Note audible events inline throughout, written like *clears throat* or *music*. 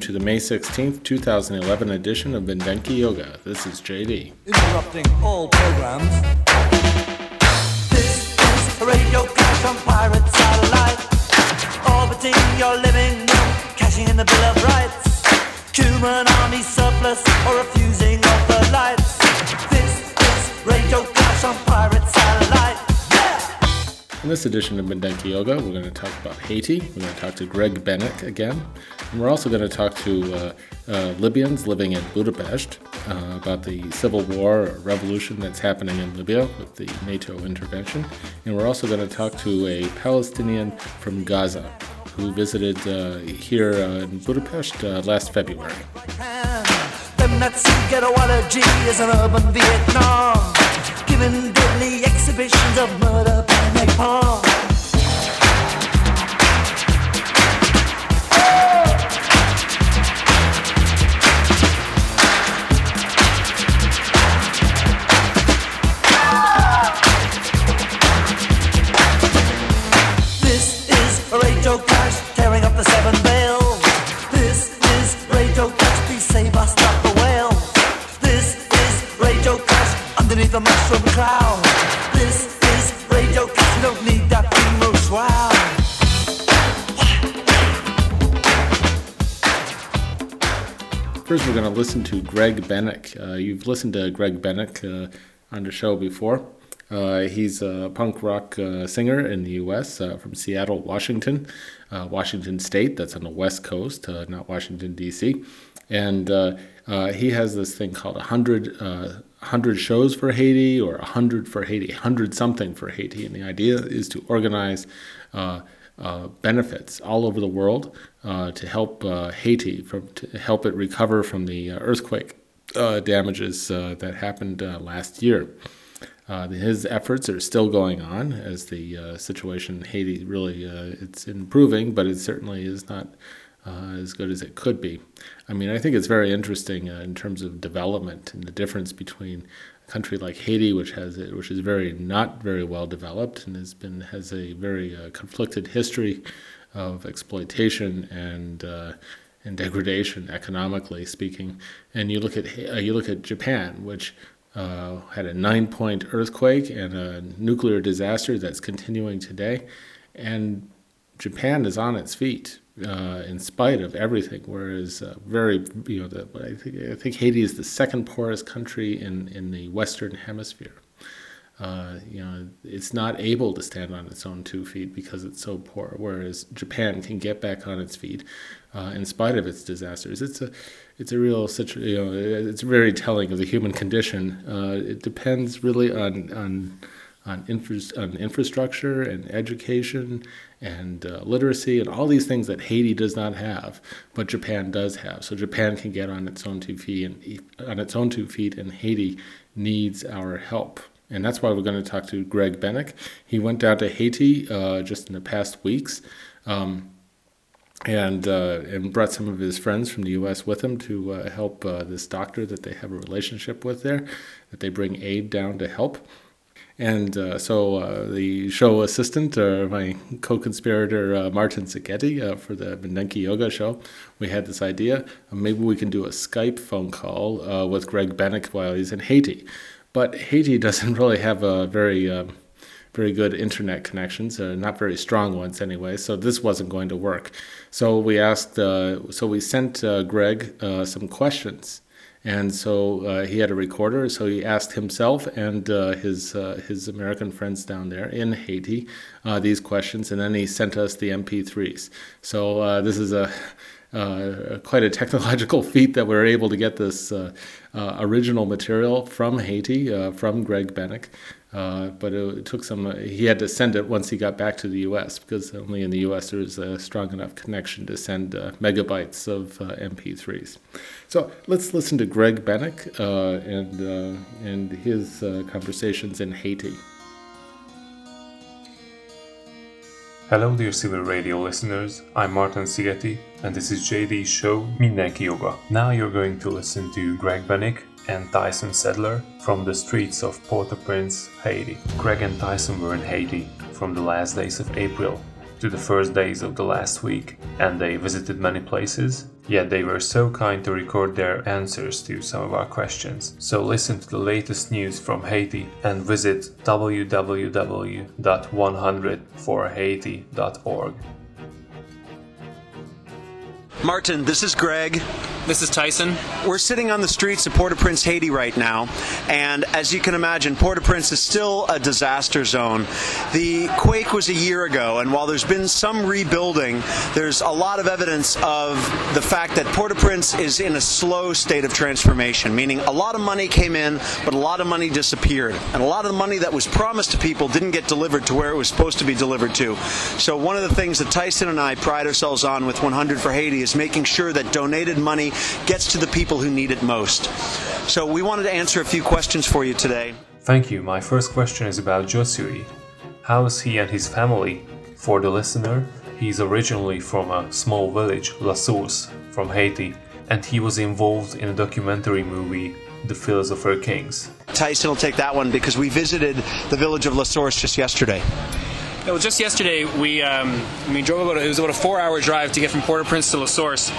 Welcome to the May 16th, 2011 edition of Mindenki Joga. This is JD. interrupting all programs. This is radio clash on pirate satellite. Orbiting your living room, cashing in the Bill of Rights. Human army surplus or refusing of the lights. This is radio clash on pirate satellite. In this edition of Mindenki Joga, we're going to talk about Haiti. We're going to talk to Greg Bennick again. And we're also going to talk to uh, uh, Libyans living in Budapest uh, about the civil war or revolution that's happening in Libya with the NATO intervention. And we're also going to talk to a Palestinian from Gaza who visited uh, here uh, in Budapest uh, last February. Giving deadly exhibitions of murder by napalm. Uh. First, we're going to listen to Greg Bennick. Uh, you've listened to Greg Bennick uh, on the show before. Uh, he's a punk rock uh, singer in the U.S. Uh, from Seattle, Washington, uh, Washington State. That's on the West Coast, not Washington D.C. And he has this thing called a hundred uh, hundred shows for Haiti or a hundred for Haiti, hundred something for Haiti. And the idea is to organize. Uh, uh, benefits all over the world uh, to help uh, Haiti from to help it recover from the uh, earthquake uh, damages that happened last year. His efforts are still going on as the situation in Haiti really it's improving, but it certainly is not as good as it could be. I mean, I think it's very interesting in terms of development and the difference between country like Haiti, which has it, which is very not very well developed and has been has a very uh, conflicted history of exploitation and uh, and degradation economically speaking. And you look at uh, you look at Japan, which uh, had a nine point earthquake and a nuclear disaster that's continuing today, and Japan is on its feet uh, in spite of everything. Whereas uh, very, you know, the, I think I think Haiti is the second poorest country in in the Western Hemisphere. Uh, you know, it's not able to stand on its own two feet because it's so poor. Whereas Japan can get back on its feet uh, in spite of its disasters. It's a, it's a real situ- you know, it's very telling of the human condition. Uh, it depends really on on on, infra- on infrastructure and education and uh, literacy and all these things that Haiti does not have, but Japan does have. So Japan can get on its own two feet and on its own two feet, and Haiti needs our help. And that's why we're going to talk to Greg Bennick. He went down to Haiti uh, just in the past weeks. Um, and uh, and brought some of his friends from the U.S. with him to uh, help uh, this doctor that they have a relationship with there, that they bring aid down to help. And uh, so uh, the show assistant, uh, my co-conspirator uh, Martin Sigeti uh, for the Mindenki Joga show, we had this idea. uh, Maybe we can do a Skype phone call with Greg Bennick while he's in Haiti. But Haiti *laughs* doesn't really have a very um, very good internet connections, uh, not very strong ones anyway. So this wasn't going to work. So we asked, so we sent Greg some questions, And so uh, he had a recorder, so he asked himself and uh, his uh, his American friends down there in Haiti uh, these questions, and then he sent us the MP3s. So uh, this is a uh, quite a technological *laughs* feat that we are able to get this original material from Haiti from Greg Bennick. Uh, but it, it, took some. Uh, he had to send it once he got back to the U.S. because only in the U.S. there is a strong enough connection to send uh, megabytes of uh, MP3s. So let's listen to Greg Bennick uh, and and his conversations in Haiti. Hello, dear Civil Radio listeners. I'm Martin Sigeti, and this is JD's show Mindenki Joga. Now you're going to listen to Greg Bennick and Tyson Sedler from the streets of Port-au-Prince, Haiti. Greg and Tyson were in Haiti from the last days of April to the first days of the last week, and they visited many places, yet they were so kind to record their answers to some of our questions. So listen to the latest news from Haiti and visit www.100forhaiti.org. Martin, this is Greg. This is Tyson. We're sitting on the streets of Port-au-Prince, Haiti right now, and as you can imagine, Port-au-Prince is still a disaster zone. The quake was a year ago, and while there's been some rebuilding, there's a lot of evidence of the fact that Port-au-Prince is in a slow state of transformation, meaning a lot of money came in, but a lot of money disappeared, and a lot of the money that was promised to people didn't get delivered to where it was supposed to be delivered to. So one of the things that Tyson and I pride ourselves on with 100 for Haiti is making sure that donated money gets to the people who need it most. So we wanted to answer a few questions for you today. Thank you. My first question is about Josue. How is he and his family? For the listener, he's originally from a small village, La Source, from Haiti, and he was involved in a documentary movie, The Philosopher Kings. Tyson will take that one because we visited the village of La Source just yesterday. Well, just yesterday we um, we drove about it was about a four-hour drive to get from Port-au-Prince to La Source,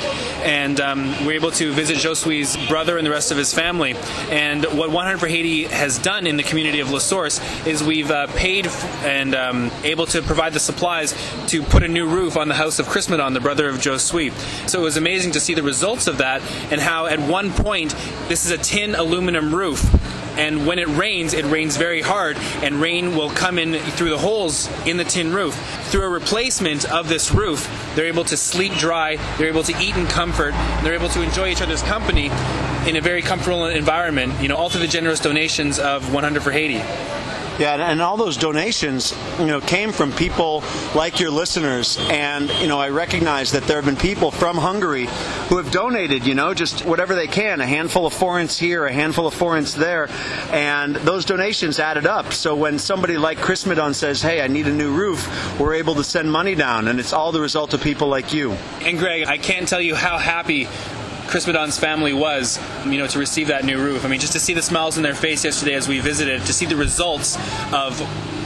and um, we were able to visit Josue's brother and the rest of his family. And what 100 for Haiti has done in the community of La Source is we've uh, paid and um, able to provide the supplies to put a new roof on the house of Chris Madon, the brother of Josue. So it was amazing to see the results of that and how at one point this is a tin aluminum roof and when it rains, it rains very hard, and rain will come in through the holes in the tin roof. Through a replacement of this roof, they're able to sleep dry, they're able to eat in comfort, they're able to enjoy each other's company in a very comfortable environment, you know, all through the generous donations of 100 for Haiti. Yeah, and all those donations, you know, came from people like your listeners. And, you know, I recognize that there have been people from Hungary who have donated, you know, just whatever they can, a handful of forints here, a handful of forints there. And those donations added up. So when somebody like Chris Madon says, hey, I need a new roof, we're able to send money down. And it's all the result of people like you. And Greg, I can't tell you how happy Chris Madon's family was, you know, to receive that new roof. I mean, just to see the smiles in their face yesterday as we visited, to see the results of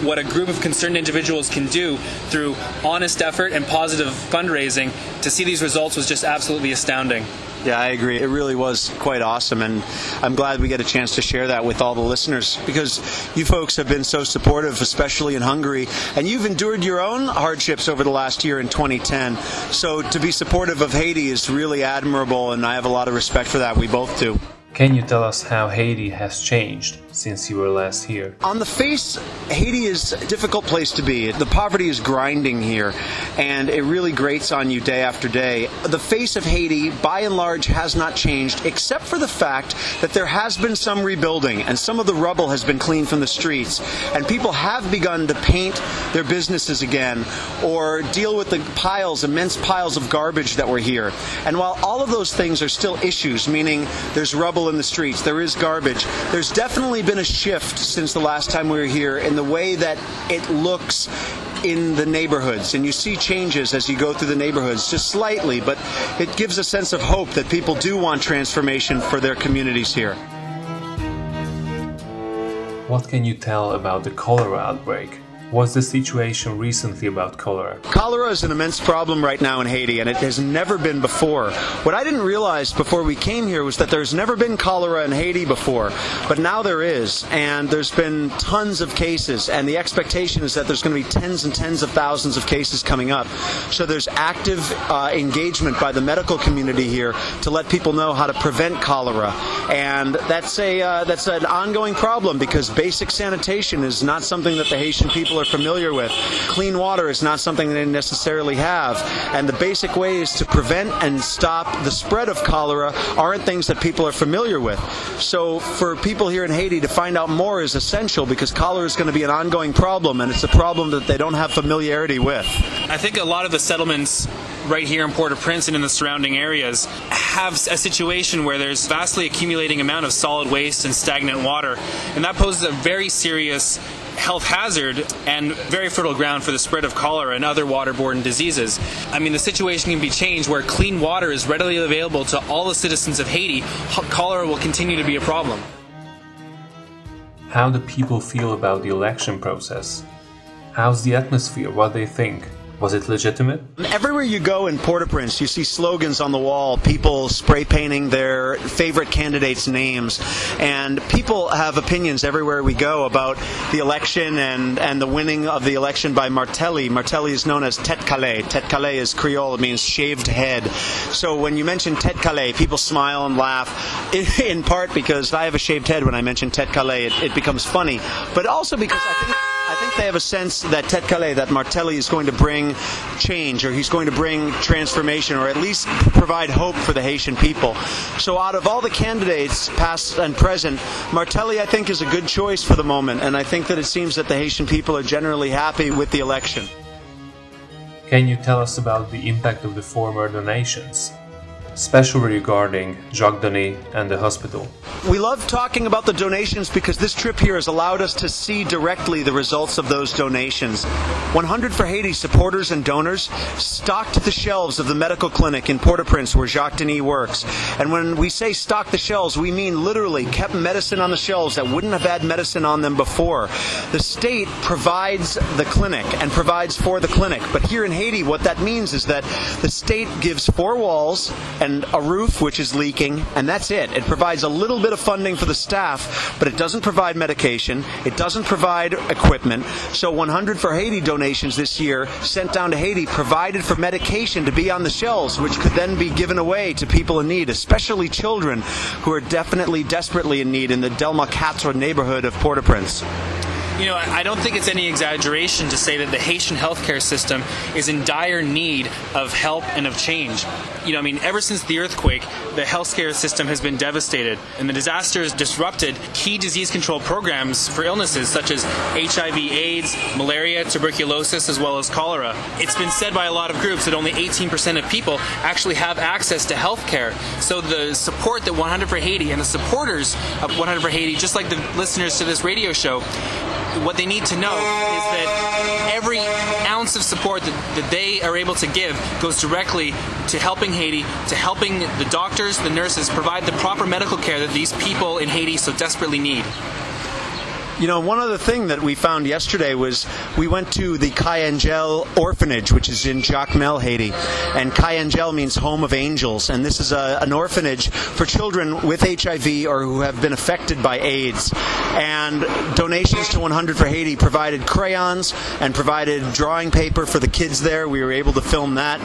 what a group of concerned individuals can do through honest effort and positive fundraising, to see these results was just absolutely astounding. Yeah, I agree. It really was quite awesome, and I'm glad we get a chance to share that with all the listeners because you folks have been so supportive, especially in Hungary, and you've endured your own hardships over the last year in 2010. So to be supportive of Haiti is really admirable, and I have a lot of respect for that. We both do. Can you tell us how Haiti has changed since you were last here? On the face, Haiti is a difficult place to be. The poverty is grinding here, and it really grates on you day after day. The face of Haiti, by and large, has not changed, except for the fact that there has been some rebuilding, and some of the rubble has been cleaned from the streets, and people have begun to paint their businesses again, or deal with the piles, immense piles of garbage that were here. And while all of those things are still issues, meaning there's rubble in the streets, there is garbage, there's definitely been a shift since the last time we were here in the way that it looks in the neighborhoods. And you see changes as you go through the neighborhoods, just slightly, but it gives a sense of hope that people do want transformation for their communities here. What can you tell about the cholera outbreak? What's the situation recently about cholera? Cholera is an immense problem right now in Haiti, and it has never been before. What I didn't realize before we came here was that there's never been cholera in Haiti before, but now there is, and there's been tons of cases, and the expectation is that there's going to be tens and tens of thousands of cases coming up. So there's active uh, engagement by the medical community here to let people know how to prevent cholera, and that's a uh, that's an ongoing problem because basic sanitation is not something that the Haitian people are familiar with. Clean water is not something they necessarily have, and the basic ways to prevent and stop the spread of cholera aren't things that people are familiar with. So for people here in Haiti to find out more is essential because cholera is going to be an ongoing problem, and it's a problem that they don't have familiarity with. I think a lot of the settlements right here in Port-au-Prince and in the surrounding areas have a situation where there's vastly accumulating amount of solid waste and stagnant water, and that poses a very serious health hazard and very fertile ground for the spread of cholera and other waterborne diseases. I mean, the situation can be changed where clean water is readily available to all the citizens of Haiti. Cholera will continue to be a problem. How do people feel about the election process? How's the atmosphere? What they think? Was it legitimate? Everywhere you go in Port-au-Prince, you see slogans on the wall, people spray painting their favorite candidates' names, and people have opinions everywhere we go about the election and, and the winning of the election by Martelly. Martelly is known as Tèt Kale. Tèt Kale is Creole, it means shaved head. So when you mention Tèt Kale, people smile and laugh, *laughs* in part because I have a shaved head when I mention Tèt Kale, it, it becomes funny, but also because I think I think they have a sense that Tèt Kale, that Martelly is going to bring change, or he's going to bring transformation, or at least provide hope for the Haitian people. So out of all the candidates, past and present, Martelly, I think, is a good choice for the moment, and I think that it seems that the Haitian people are generally happy with the election. Can you tell us about the impact of the former donations? Especially regarding Jacques Donnay and the hospital. We love talking about the donations because this trip here has allowed us to see directly the results of those donations. 100 for Haiti supporters and donors stocked the shelves of the medical clinic in Port-au-Prince where Jacques Denis works. And when we say stock the shelves, we mean literally kept medicine on the shelves that wouldn't have had medicine on them before. The state provides the clinic and provides for the clinic. But here in Haiti, what that means is that the state gives four walls a roof which is leaking, and that's it. It provides a little bit of funding for the staff, but it doesn't provide medication, it doesn't provide equipment. So 100 for Haiti donations this year sent down to Haiti provided for medication to be on the shelves, which could then be given away to people in need, especially children who are definitely desperately in need in the Delmas Quatre neighborhood of Port-au-Prince you know, I don't think it's any exaggeration to say that the Haitian healthcare system is in dire need of help and of change. You know, I mean, ever since the earthquake, the healthcare system has been devastated, and the disaster has disrupted key disease control programs for illnesses such as HIV/AIDS, malaria, tuberculosis, as well as cholera. It's been said by a lot of groups that only 18% of people actually have access to healthcare. So the support that 100 for Haiti and the supporters of 100 for Haiti, just like the listeners to this radio show, what they need to know is that every ounce of support that, that they are able to give goes directly to helping Haiti, to helping the doctors, the nurses provide the proper medical care that these people in Haiti so desperately need. You know, one other thing that we found yesterday was we went to the Kai Angel orphanage, which is in Jacmel, Haiti. And Kai Angel means home of angels. And this is a, an orphanage for children with HIV or who have been affected by AIDS. And donations to 100 for Haiti provided crayons and provided drawing paper for the kids there. We were able to film that.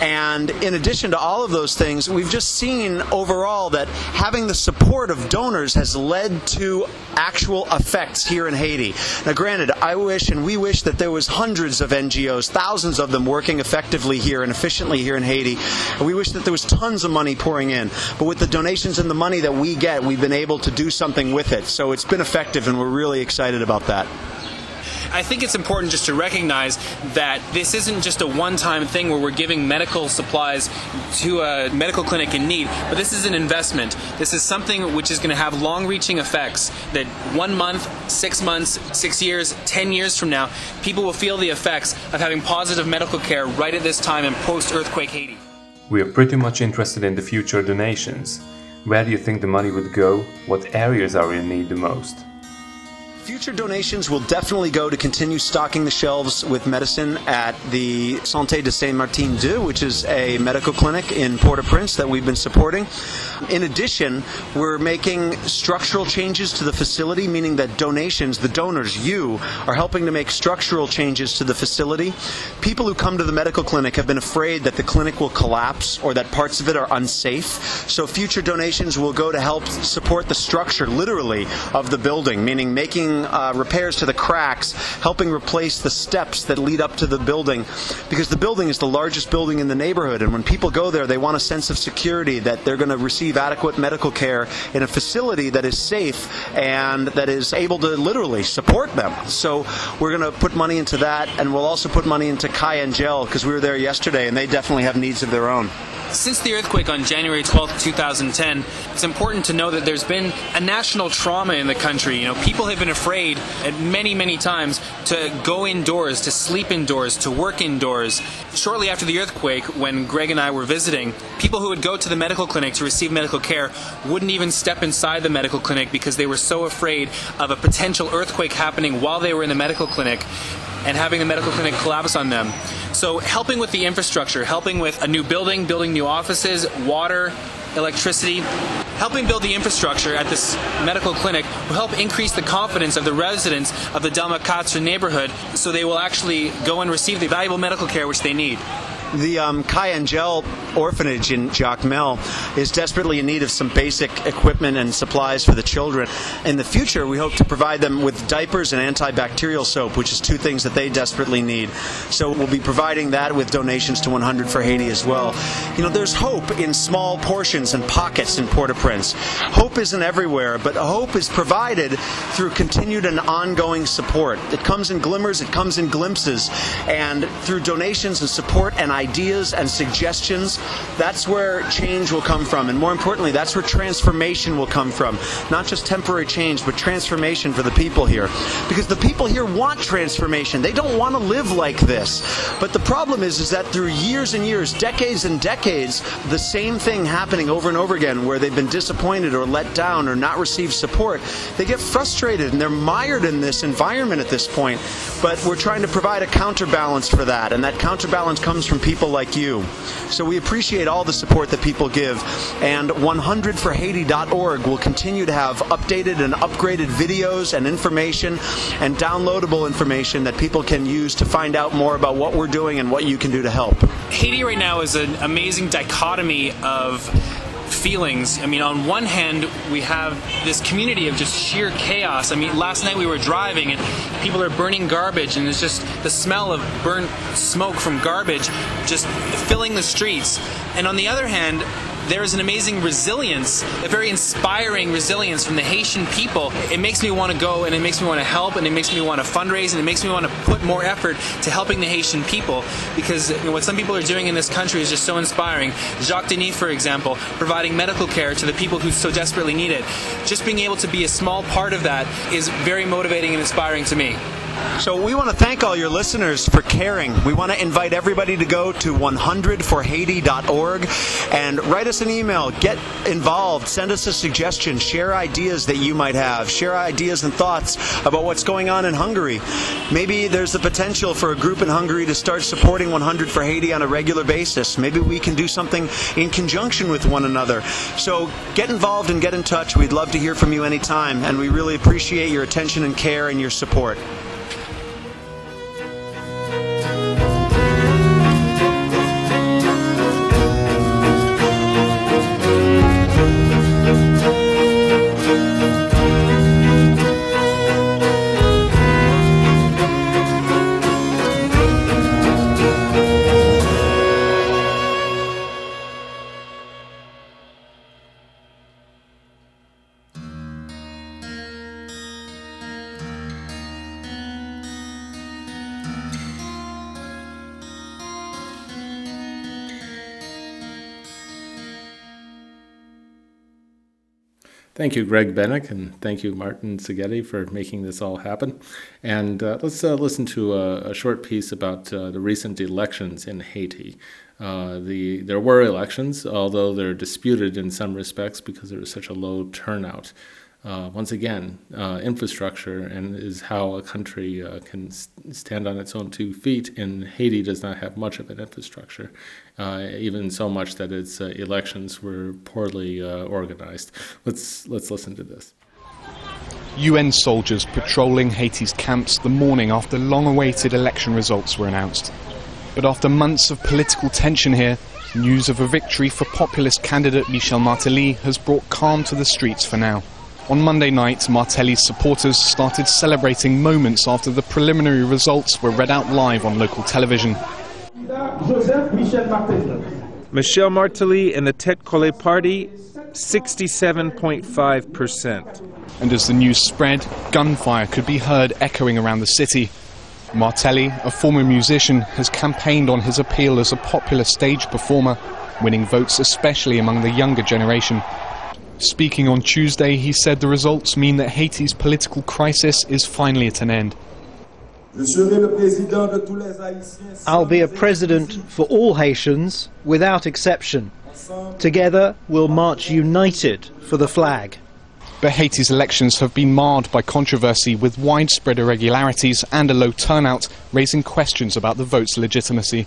And in addition to all of those things, we've just seen overall that having the support of donors has led to actual effect here in Haiti. Now, granted, I wish and we wish that there was hundreds of NGOs, thousands of them working effectively here and efficiently here in Haiti. And we wish that there was tons of money pouring in. But with the donations and the money that we get, we've been able to do something with it. So it's been effective, and we're really excited about that. I think it's important just to recognize that this isn't just a one time thing where we're giving medical supplies to a medical clinic in need, but this is an investment. This is something which is going to have long reaching effects that one month, six months, six years, ten years from now, people will feel the effects of having positive medical care right at this time in post earthquake Haiti. We are pretty much interested in the future donations. Where do you think the money would go? What areas are in need the most? Future donations will definitely go to continue stocking the shelves with medicine at the Santé de Saint Martin II, which is a medical clinic in Port au Prince that we've been supporting. In addition, we're making structural changes to the facility, meaning that donations, the donors, you, are helping to make structural changes to the facility. People who come to the medical clinic have been afraid that the clinic will collapse or that parts of it are unsafe. So future donations will go to help support the structure, literally, of the building, meaning making uh, repairs to the cracks, helping replace the steps that lead up to the building, because the building is the largest building in the neighborhood, and when people go there, they want a sense of security that they're going to receive adequate medical care in a facility that is safe and that is able to literally support them. So we're going to put money into that, and we'll also put money into Kai and Gel because we were there yesterday, and they definitely have needs of their own. Since the earthquake on January 12, 2010, it's important to know that there's been a national trauma in the country. You know, people have been afraid at many, many times to go indoors, to sleep indoors, to work indoors. Shortly after the earthquake, when Greg and I were visiting, people who would go to the medical clinic to receive medical care wouldn't even step inside the medical clinic because they were so afraid of a potential earthquake happening while they were in the medical clinic and having the medical clinic collapse on them. So, helping with the infrastructure, helping with a new building, building new offices, water, electricity, helping build the infrastructure at this medical clinic will help increase the confidence of the residents of the Delmas neighborhood so they will actually go and receive the valuable medical care which they need. The um, and Gel orphanage in Jacmel is desperately in need of some basic equipment and supplies for the children. In the future, we hope to provide them with diapers and antibacterial soap, which is two things that they desperately need. So we'll be providing that with donations to 100 for Haiti as well. You know, there's hope in small portions and pockets in Port-au-Prince. Hope isn't everywhere, but hope is provided through continued and ongoing support. It comes in glimmers, it comes in glimpses, and through donations and support and ideas and suggestions, that's where change will come from. And more importantly, that's where transformation will come from. Not just temporary change, but transformation for the people here. Because the people here want transformation. They don't want to live like this. But the problem is, is that through years and years, decades and decades, the same thing happening over and over again, where they've been disappointed or let down or not received support, they get frustrated and they're mired in this environment at this point. But we're trying to provide a counterbalance for that, and that counterbalance comes from people like you. So we appreciate all the support that people give. And 100forhaiti.org will continue to have updated and upgraded videos and information and downloadable information that people can use to find out more about what we're doing and what you can do to help. Haiti right now is an amazing dichotomy of feelings. I mean, on one hand, we have this community of just sheer chaos. I mean, last night we were driving and people are burning garbage, and it's just the smell of burnt smoke from garbage just filling the streets. And on the other hand, there is an amazing resilience, a very inspiring resilience from the Haitian people. It makes me want to go and it makes me want to help and it makes me want to fundraise and it makes me want to put more effort to helping the Haitian people because you know, what some people are doing in this country is just so inspiring. Jacques Denis, for example, providing medical care to the people who so desperately need it. Just being able to be a small part of that is very motivating and inspiring to me. So we want to thank all your listeners for caring. We want to invite everybody to go to 100forhaiti.org and write us an email. Get involved. Send us a suggestion. Share ideas that you might have. Share ideas and thoughts about what's going on in Hungary. Maybe there's the potential for a group in Hungary to start supporting 100 for Haiti on a regular basis. Maybe we can do something in conjunction with one another. So get involved and get in touch. We'd love to hear from you anytime, and we really appreciate your attention and care and your support. Thank you, Greg Bennick, and thank you, Martin Sigeti, for making this all happen. And uh, let's uh, listen to a, a, short piece about uh, the recent elections in Haiti. Uh, the there were elections, although they're disputed in some respects because there was such a low turnout. uh, once again, uh, infrastructure and is how a country can stand on its own two feet. And Haiti does not have much of an infrastructure, uh, even so much that its uh, elections were poorly uh, organized. Let's let's listen to this. UN soldiers patrolling Haiti's camps the morning after long awaited election results were announced. But after months of political tension here, news of a victory for populist candidate Michel Martelly has brought calm to the streets for now. On Monday night, Martelly's supporters started celebrating moments after the preliminary results were read out live on local television. Michel Martelly and the Tèt Kale party, 67.5%. And as the news spread, gunfire could be heard echoing around the city. Martelly, a former musician, has campaigned on his appeal as a popular stage performer, winning votes especially among the younger generation. Speaking on Tuesday, he said the results mean that Haiti's political crisis is finally at an end. I'll be a president for all Haitians without exception. Together, we'll march united for the flag. But Haiti's elections have been marred by controversy with widespread irregularities and a low turnout, raising questions about the vote's legitimacy.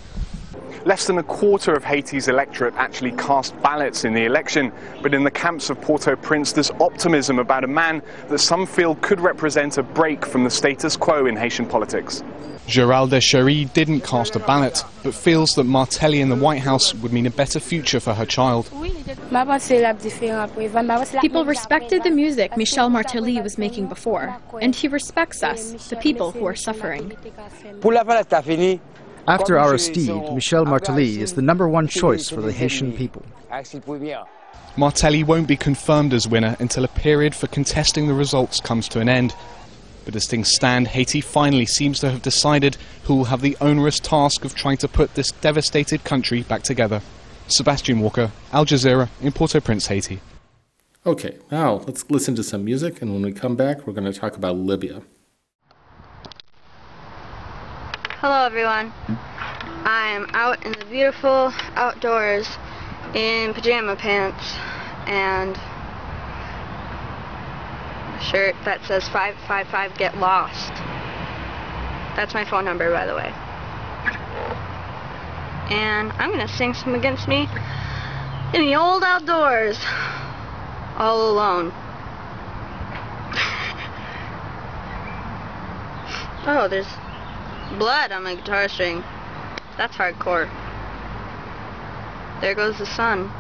Less than a quarter of Haiti's electorate actually cast ballots in the election, but in the camps of Port-au-Prince there's optimism about a man that some feel could represent a break from the status quo in Haitian politics. Gérald Deschery didn't cast a ballot, but feels that Martelly in the White House would mean a better future for her child. People respected the music Michel Martelly was making before, and he respects us, the people who are suffering. After Aristide, Michel Martelly is the number one choice for the Haitian people. Martelly won't be confirmed as winner until a period for contesting the results comes to an end. But as things stand, Haiti finally seems to have decided who will have the onerous task of trying to put this devastated country back together. Sebastian Walker, Al Jazeera, in Port-au-Prince, Haiti. Okay, now let's listen to some music, and when we come back, we're going to talk about Libya. Hello, everyone. I am out in the beautiful outdoors in pajama pants and a shirt that says 555 Get Lost. That's my phone number, by the way. And I'm going to sing some against me in the old outdoors, all alone. *laughs* oh, there's blood on my guitar string. That's hardcore. There goes the sun.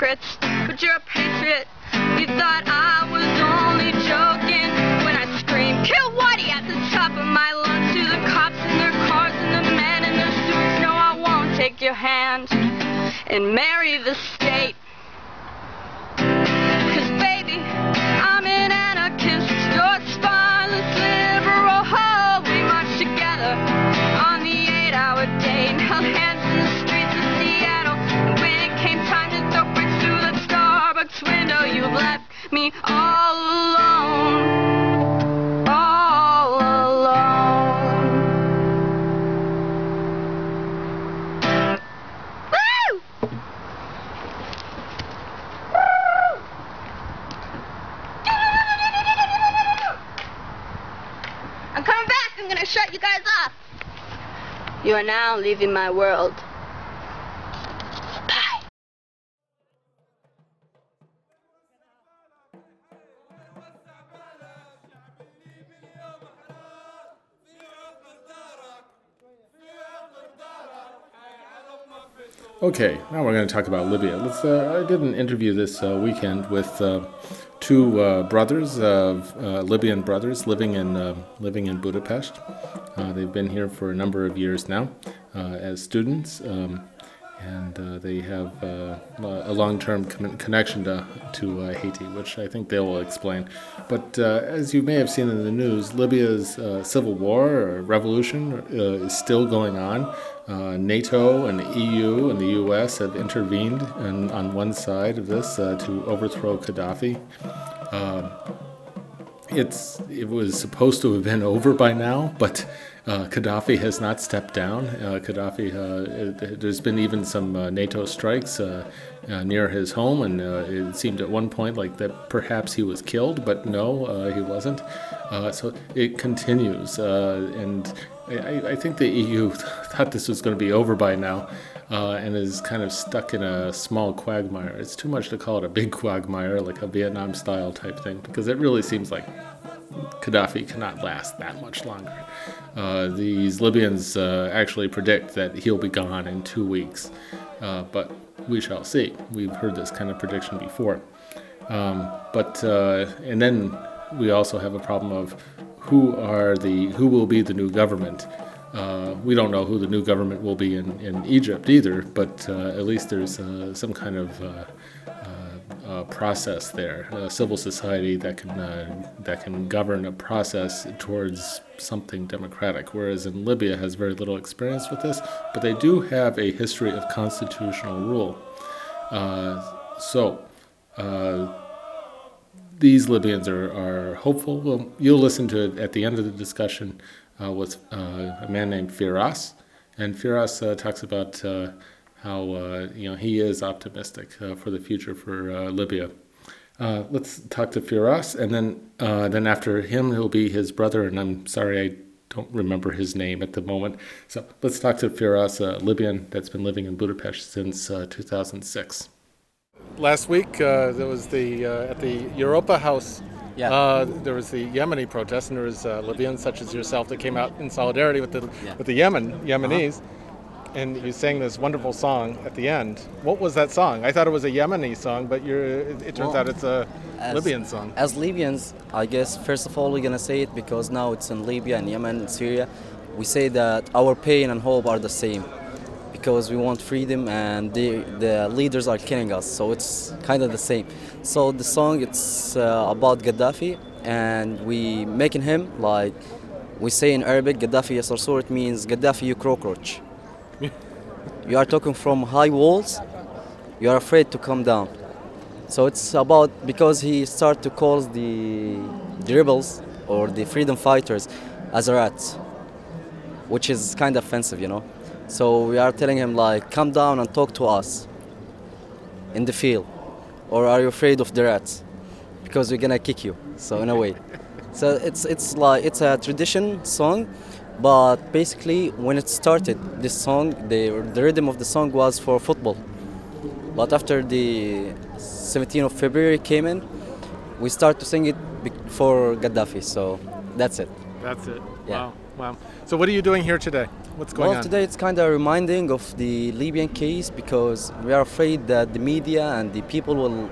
hypocrites, but you're a patriot. You thought I was only joking when I screamed, kill Whitey!" at the top of my lungs to the cops in their cars and the men in their suits. No, I won't take your hand and marry the state. All alone. All alone. I'm *laughs* coming back. I'm gonna shut you guys off. You are now leaving my world. Okay, now we're going to talk about Libya. Let's. Uh, I did an interview this uh, weekend with uh, two uh, brothers, uh, Libyan brothers, living in uh, living in Budapest. They've been here for a number of years now as students, um, and uh, they have uh, a long-term con- connection to to uh, Haiti, which I think they will explain. But uh, as you may have seen in the news, Libya's uh, civil war or revolution uh, is still going on. NATO and the EU and the US have intervened in, on one side of this to overthrow Gaddafi. Um, it's it was supposed to have been over by now, but uh, Gaddafi has not stepped down. Uh, Gaddafi, uh, it, there's been even some uh, NATO strikes uh, uh, near his home, and it seemed at one point like that perhaps he was killed, but no, he wasn't. So it continues, and I, I think the EU *laughs* thought this was going to be over by now. And is kind of stuck in a small quagmire. It's too much to call it a big *laughs* quagmire, like a Vietnam style type thing, because it really seems like Gaddafi cannot last that much longer. Uh, these Libyans uh, actually predict that he'll be gone in two weeks, uh, but we shall see. We've heard this kind of prediction before. Um, but uh, and then we also have a problem of who are the who will be the new government. Uh, we don't know who the new government will be in, in Egypt either, but uh, at least there's some kind of uh, process there, a civil society that can uh, that can govern a process towards something democratic. Whereas in Libya has very little experience with this, but they do have a history of constitutional rule. Uh, so. Uh, these Libyans are, are hopeful. Well, you'll listen to it at the end of the discussion uh, with uh, a man named Firas, and Firas talks about how uh, you know he is optimistic uh, for the future for uh, Libya. Uh, let's talk to Firas, and then uh, then after him, he'll be his brother, and I'm sorry I don't remember his name at the moment. So let's talk to Firas, a Libyan that's been living in Budapest since uh, 2006. Last week, uh, there was the uh, at the Europa House. Yeah. Uh, there was the Yemeni protest, and there was uh, Libyans such as yourself that came out in solidarity with the with the Yemen Yemenis. And you sang this wonderful song at the end. What was that song? I thought it was a Yemeni song, but you're, it, it turns Well, out it's a as- Libyan song. As Libyans, I guess first of all we're gonna say it because now it's in Libya and Yemen and Syria. We say that our pain and hope are the same because we want freedom and the, the leaders are killing us. So it's kind of the same. So the song it's uh, about Gaddafi and we making him like we say in Arabic Gaddafi Yasarsur it means Gaddafi you cockroach. You are talking from high walls. You are afraid to come down. So it's about because he started to call the, the rebels or the freedom fighters as rats, which is kind of offensive, you know. So we are telling him like, come down and talk to us in the field, or are you afraid of the rats? Because we're gonna kick you. So in a way, so it's it's like it's a tradition song, but basically when it started, this song, the the rhythm of the song was for football. But after the 17th of February came in, we start to sing it for Gaddafi. So that's it. That's it. Yeah. Wow. Wow. So what are you doing here today? What's going well, on? today it's kind of reminding of the Libyan case because we are afraid that the media and the people will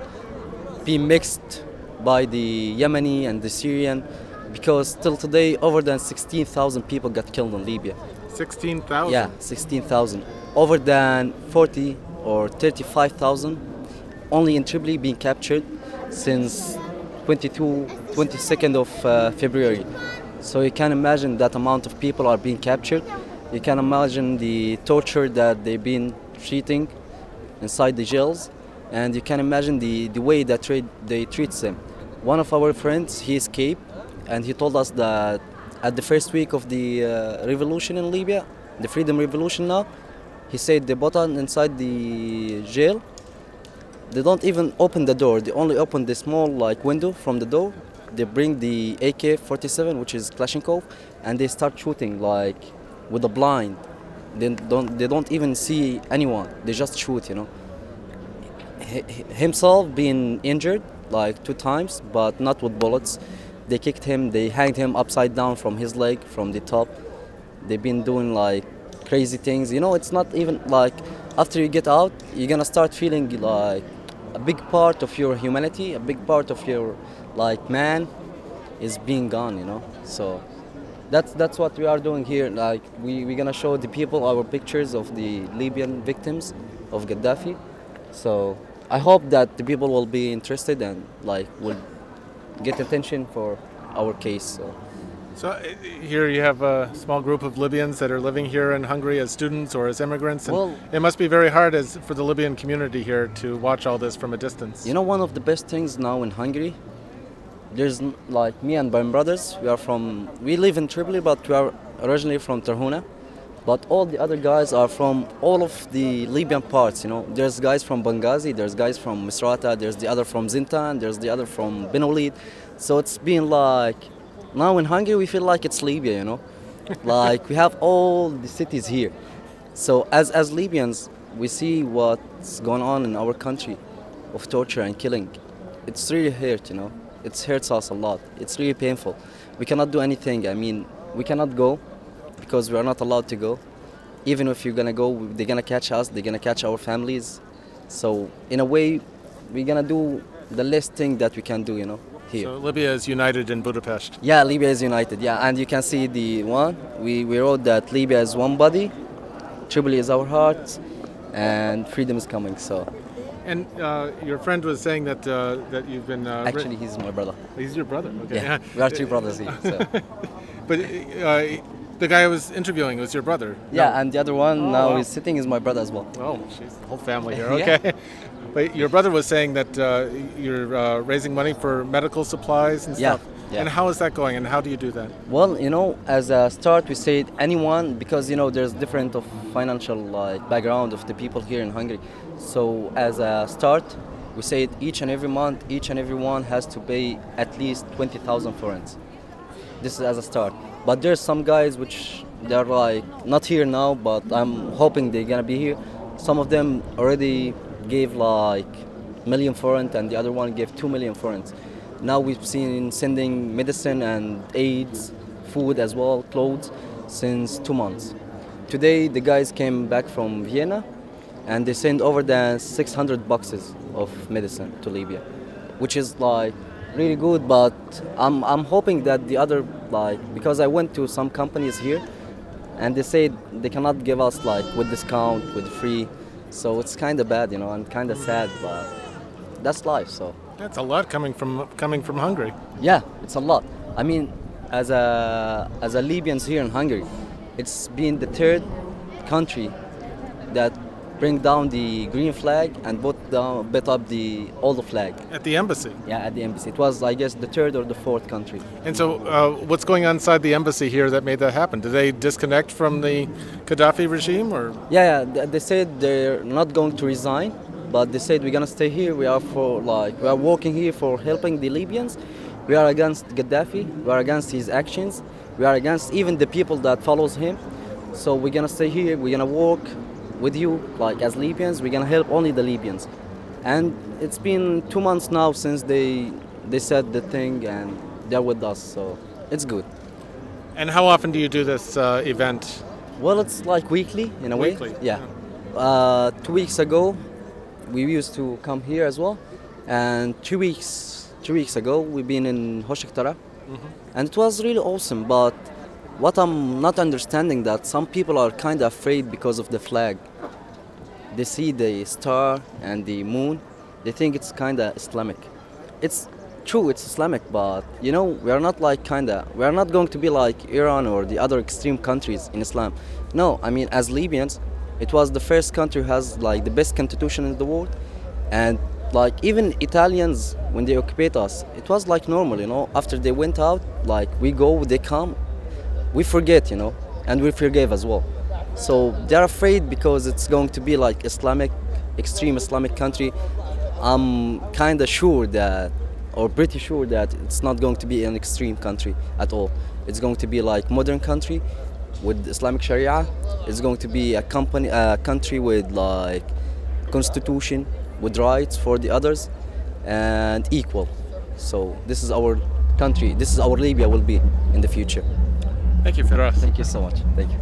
be mixed by the Yemeni and the Syrian because till today over than 16,000 people got killed in Libya. 16,000? Yeah, 16,000. Over than 40 or 35,000 only in Tripoli being captured since 22, 22nd of uh, February. So you can imagine that amount of people are being captured. You can imagine the torture that they've been treating inside the jails, and you can imagine the, the way that they treat them. One of our friends, he escaped, and he told us that at the first week of the uh, revolution in Libya, the freedom revolution now, he said they bought on inside the jail. They don't even open the door. They only open the small like window from the door. They bring the AK-47, which is Kalashnikov, and they start shooting like with a blind. They don't. They don't even see anyone. They just shoot. You know. H- himself being injured like two times, but not with bullets. They kicked him. They hanged him upside down from his leg from the top. They've been doing like crazy things. You know, it's not even like after you get out, you're gonna start feeling like a big part of your humanity, a big part of your like man is being gone. You know, so that's that's what we are doing here. Like we we're gonna show the people our pictures of the Libyan victims of Gaddafi. So I hope that the people will be interested and like will get attention for our case. So. So uh, here you have a small group of Libyans that are living here in Hungary as students or as immigrants. And Well- it must be very hard as for the Libyan community here to watch all this from a distance. You know, one of the best things now in Hungary, there's like me and my brothers. We are from, we live in Tripoli, but we are originally from Tarhuna. But all the other guys are from all of the Libyan parts. You know, there's guys from Benghazi, there's guys from Misrata, there's the other from Zintan, there's the other from Ben Walid. So it's been like, now in Hungary we feel like it's Libya. You know, *laughs* like we have all the cities here. So as as Libyans, we see what's going on in our country, of torture and killing. It's really hurt, you know. It hurts us a lot. It's really painful. We cannot do anything. I mean, we cannot go because we are not allowed to go. Even if you're gonna go, they're gonna catch us. They're gonna catch our families. So in a way, we're gonna do the least thing that we can do, you know, here. So Libya is united in Budapest. Yeah, Libya is united. Yeah, and you can see the one. We, we wrote that Libya is one body, Tripoli is our heart, and freedom is coming. So And uh, your friend was saying that uh, that you've been uh, actually, he's my brother. he's your brother. Okay. Yeah, we are three brothers here. So. *laughs* but uh, the guy I was interviewing was your brother. Yeah, No. and the other one Oh, now wow. is sitting is my brother as well. Oh, she's the whole family here. *laughs* Yeah. Okay. But your brother was saying that uh, you're uh, raising money for medical supplies and Yeah, stuff. yeah. And how is that going? And how do you do that? Well, you know, as a start, we said anyone because you know there's different of financial like background of the people here in Hungary. So as a start, we said each and every month, each and every one has to pay at least twenty thousand forints. This is as a start. But there's some guys which they're like not here now, but I'm hoping they're gonna be here. Some of them already gave like million forint, and the other one gave two million forints. Now we've seen sending medicine and aids, food as well, clothes, since two months. Today the guys came back from Vienna, and they sent over the 600 boxes of medicine to Libya, which is like really good. But I'm I'm hoping that the other like because I went to some companies here, and they said they cannot give us like with discount, with free. So it's kind of bad, you know, and kind of sad, but that's life. So. That's a lot coming from coming from Hungary. Yeah, it's a lot. I mean, as a as a Libyans here in Hungary, it's been the third country that bring down the green flag and put down put up the old flag. At the embassy. Yeah, at the embassy. It was, I guess, the third or the fourth country. And so, uh, what's going on inside the embassy here that made that happen? Did they disconnect from the Gaddafi regime, or Yeah, yeah. They said they're not going to resign, but they said we're gonna stay here. We are for like we are working here for helping the Libyans. We are against Gaddafi. We are against his actions. We are against even the people that follows him. So we're gonna stay here. We're gonna work with you, like as Libyans. We're gonna help only the Libyans. And it's been two months now since they they said the thing, and they're with us. So it's good. and how often do you do this uh, event? Well, it's like weekly in a Weekly, way. Yeah. Uh, two weeks ago, we used to come here as well, and two weeks two weeks ago we've been in Hősök tere, and it was really awesome. But what I'm not understanding that some people are kind of afraid because of the flag. they see the star and the moon, they think it's kind of Islamic. It's true, it's Islamic, but you know, we are not like kind of, we are not going to be like Iran or the other extreme countries in Islam. No, I mean, as Libyans, it was the first country has like the best constitution in the world, and like even Italians when they occupied us, it was like normal, you know. After they went out, like we go, they come, we forget, you know, and we forgive as well. So they're afraid because it's going to be like Islamic, extreme Islamic country. I'm kind of sure that, or pretty sure that it's not going to be an extreme country at all. It's going to be like modern country with Islamic Sharia. It's going to be a company, a country with like constitution, with rights for the others, and equal. So this is our country. This is our Libya will be in the future. Thank you, Firas. Thank you so much. Thank you.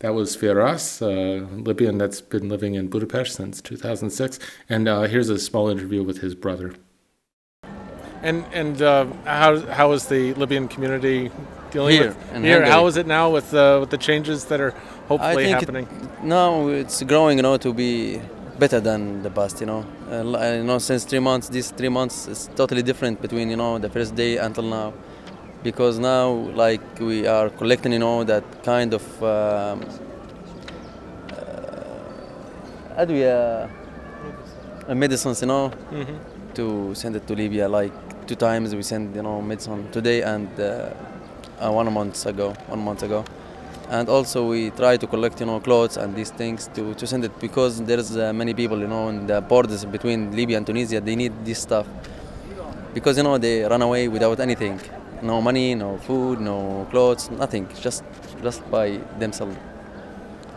That was Firas, a Libyan that's been living in Budapest since 2006. And uh, here's a small interview with his brother. And and uh, how how is the Libyan community dealing Here, with here? Hungary. How is it now with uh, with the changes that are hopefully I think happening? It, now it's growing, you know, to be better than the past, you know. Uh, you know, since three months, these three months is totally different between, you know, the first day until now, because now, like, we are collecting, you know, that kind of um, uh, adwia, uh, medicines, you know, Mhm. to send it to Libya. Like two times we send, you know, medicine today and uh, uh, one month ago, one month ago and also we try to collect you know clothes and these things to, to send it because there's uh, many people you know in the borders between Libya and Tunisia they need this stuff because you know they run away without anything no money no food no clothes nothing just just by themselves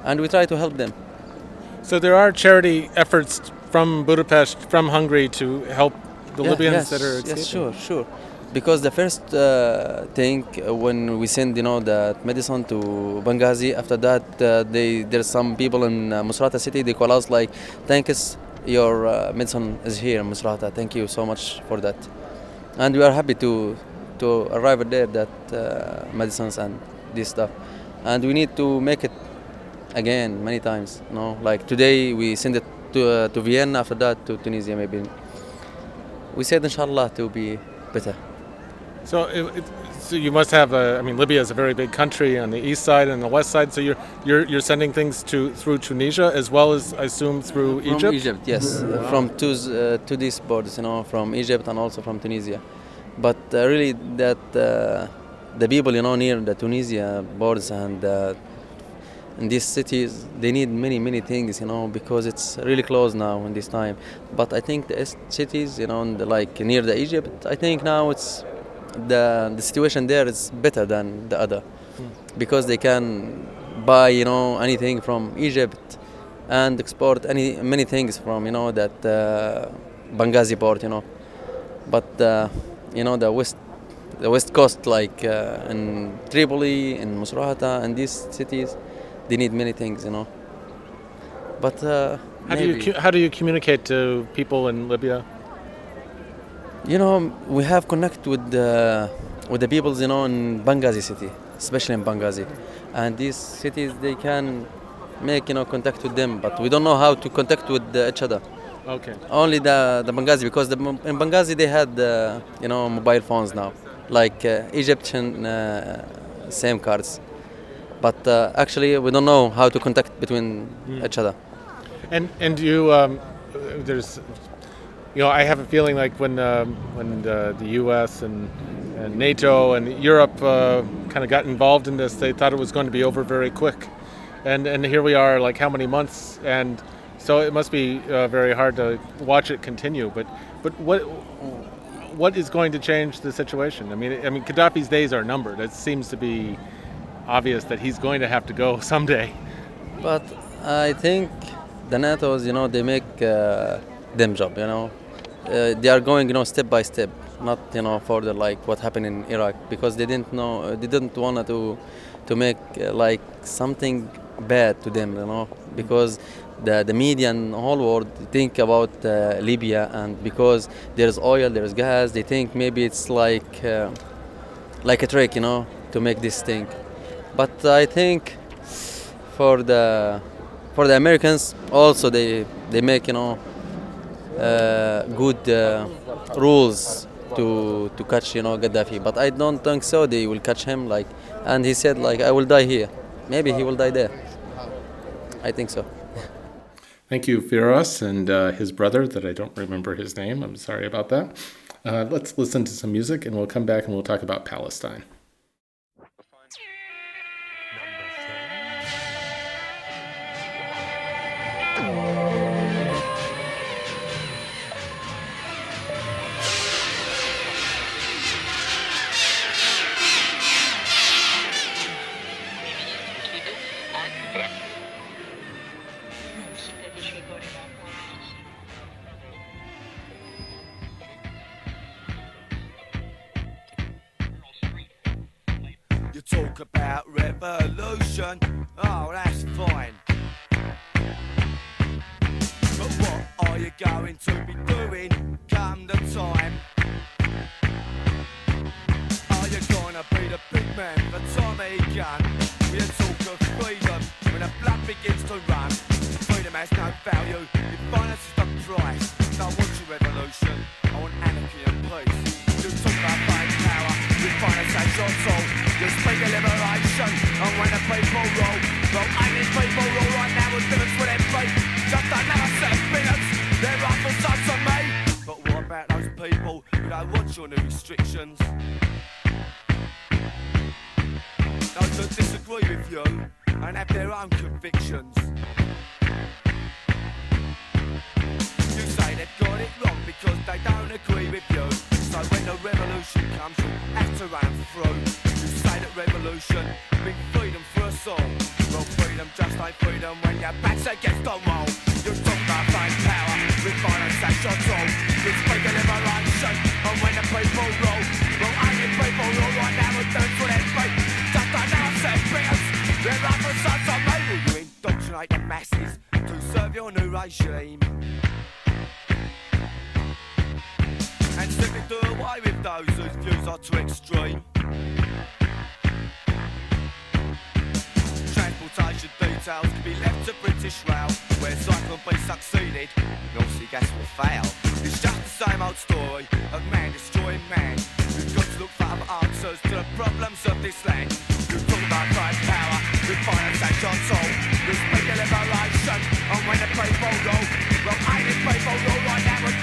and we try to help them So there are charity efforts from Budapest, from Hungary, to help the Yeah, Libyans yes, that are escaping. Yes, sure, sure. Because the first uh, thing uh, when we send, you know, that medicine to Benghazi, after that, uh, they there's some people in uh, Musrata city. They call us like, "Thank "Thanks, your uh, medicine is here in Musrata. Thank you so much for that." And we are happy to to arrive there that uh, medicines and this stuff, and we need to make it again many times. You know, like today we send it to uh, to Vienna. After that, to Tunisia maybe. We said inshallah to be better. So, it, it, so you must have a. I mean, Libya is a very big country on the east side and the west side. So you're you're you're sending things to through Tunisia as well as I assume through From Egypt. Egypt, yes, uh, from to uh, to these borders, you know, from Egypt and also from Tunisia. But uh, really, that uh, the people, you know, near the Tunisia borders and uh, in these cities, they need many many things, you know, because it's really close now in this time. But I think the cities, you know, the, like near the Egypt, I think now it's the the situation there is better than the other. Because they can buy you know anything from Egypt and export any many things from you know that uh, Benghazi port you know. But uh, you know the west the west coast like uh, in Tripoli in Musrata and these cities they need many things you know but uh, How do you how do you communicate to people in Libya? You know, we have connect with the with the peoples, you know, in Benghazi city, especially in Benghazi, and these cities they can make you know contact with them, but we don't know how to contact with each other. Okay. Only the the Benghazi because the, in Benghazi they had uh, you know mobile phones now, like uh, Egyptian uh, SIM cards, but uh, actually we don't know how to contact between Mm. each other. And and you um, there's you know I have a feeling like when um, when the, the U.S. and, and NATO and Europe uh, kind of got involved in this, they thought it was going to be over very quick, and and here we are like how many months, and so it must be uh, very hard to watch it continue. But but what what is going to change the situation? I mean I mean Gaddafi's days are numbered. It seems to be obvious that he's going to have to go *laughs* someday. But I think the NATO's, you know, they make uh, them job, you know. Uh, they are going, you know, step by step, not, you know, further like what happened in Iraq because they didn't know, uh, they didn't want to, to make uh, like something bad to them, you know, because the, the media and whole world think about uh, Libya and because there's oil, there's gas, they think maybe it's like, uh, like a trick, you know, to make this thing. But I think for the for the Americans also they they make you know uh, good uh, rules to to catch you know Gaddafi. But I don't think so. They will catch him like, and he said like I will die here. Maybe he will die there. I think so. Thank you, Firas, and uh, his brother, that I don't remember his name. I'm sorry about that. Uh, let's listen to some music, and we'll come back and we'll talk about Palestine. British Rail, where Zyklon B succeeded, Nazi gas will fail. It's just the same old story of man destroying man. We've got to look for other answers to the problems of this land. You talk about right power, with violence and soul. You speak of liberation, and when the people roll, well, ain't it people roll right now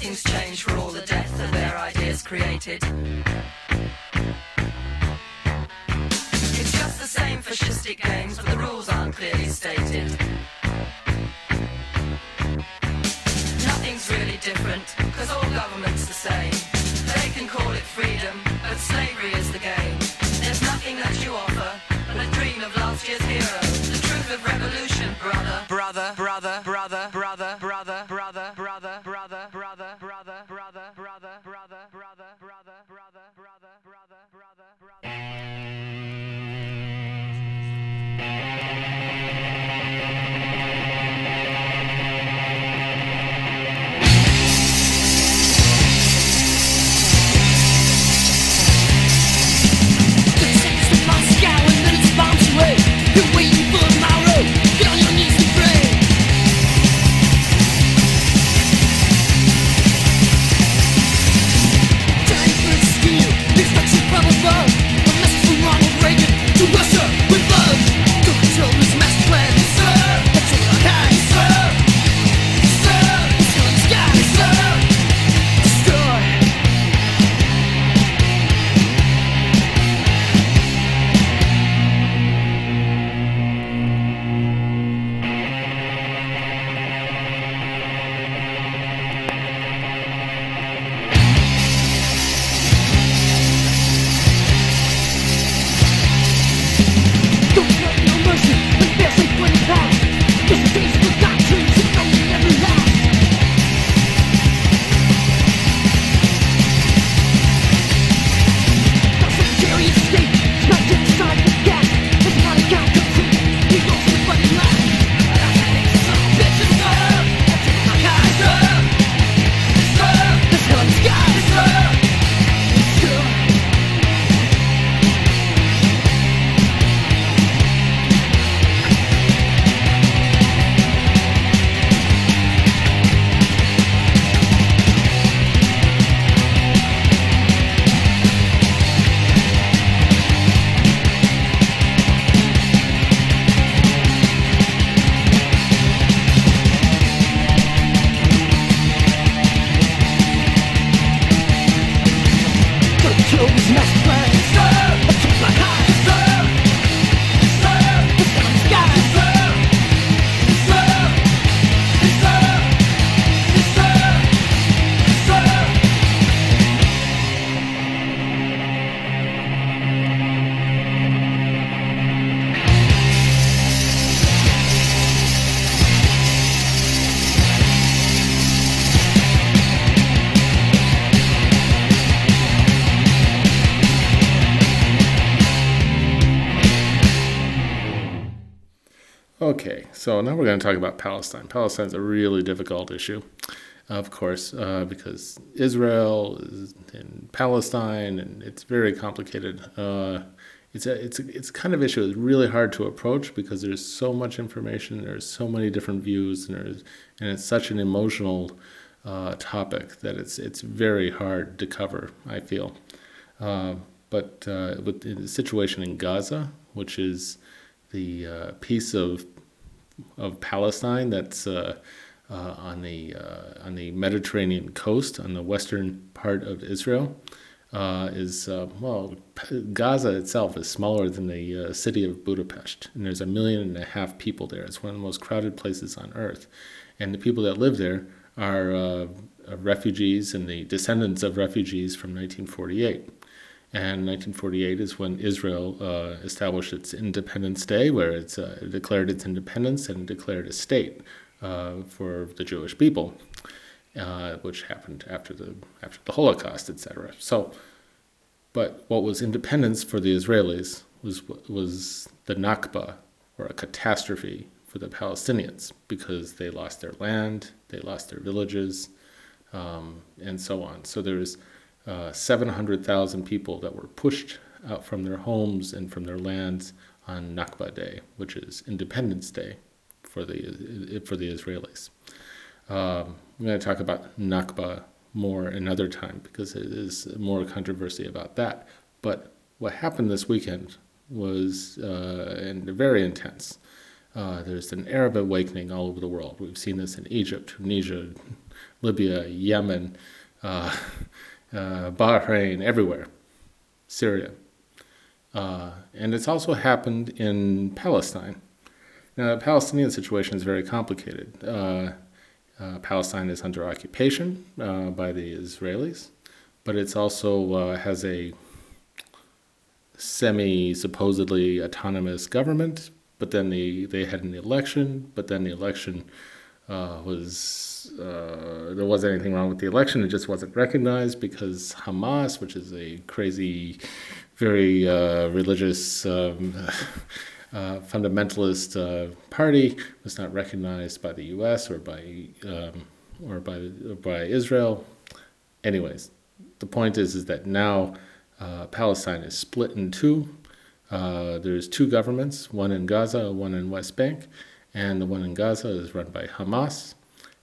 change for all the death of their ideas created. It's just the same fascistic games, but the rules aren't clearly stated. Nothing's really different, cause all government's the same. They can call it freedom, but slavery is the game. There's nothing that you offer, but a dream of last year's hero. Going to talk about Palestine. Palestine is a really difficult issue, of course, uh, because Israel is in Palestine, and it's very complicated. Uh, it's a it's a, it's kind of issue that's really hard to approach because there's so much information, there's so many different views, and there's and it's such an emotional uh, topic that it's it's very hard to cover. I feel, uh, but uh, with the situation in Gaza, which is the uh, piece of of Palestine that's uh, uh, on the uh, on the Mediterranean coast on the western part of Israel uh, is uh, well Gaza itself is smaller than the uh, city of Budapest and there's a million and a half people there. It's one of the most crowded places on earth. And the people that live there are refugees and the descendants of refugees from 1948 and 1948 is when Israel uh, established its Independence Day, where it uh, declared its independence and declared a state uh, for the Jewish people, uh, which happened after the after the Holocaust, etc. So, but what was independence for the Israelis was was the Nakba, or a catastrophe for the Palestinians, because they lost their land, they lost their villages, um, and so on. So there's uh, 700,000 people that were pushed out from their homes and from their lands on Nakba Day, which is Independence Day for the for the Israelis. Um, I'm going to talk about Nakba more another time because it is more controversy about that. But what happened this weekend was uh, and very intense. Uh, there's an Arab awakening all over the world. We've seen this in Egypt, Tunisia, Libya, Yemen, uh, uh, Bahrain, everywhere, Syria. Uh, and it's also happened in Palestine. Now, the Palestinian situation is very complicated. Uh, uh, Palestine is under occupation uh, by the Israelis, but it's also uh, has a semi supposedly autonomous government. But then the, they had an election, but then the election was uh, there wasn't anything wrong with the election. It just wasn't recognized because Hamas, which is a crazy, very uh, religious. Um, uh, fundamentalist uh, party was not recognized by the U.S. or by um, or by or by Israel. Anyways, the point is is that now uh, Palestine is split in two. There's two governments, one in Gaza, one in West Bank, and the one in Gaza is run by Hamas.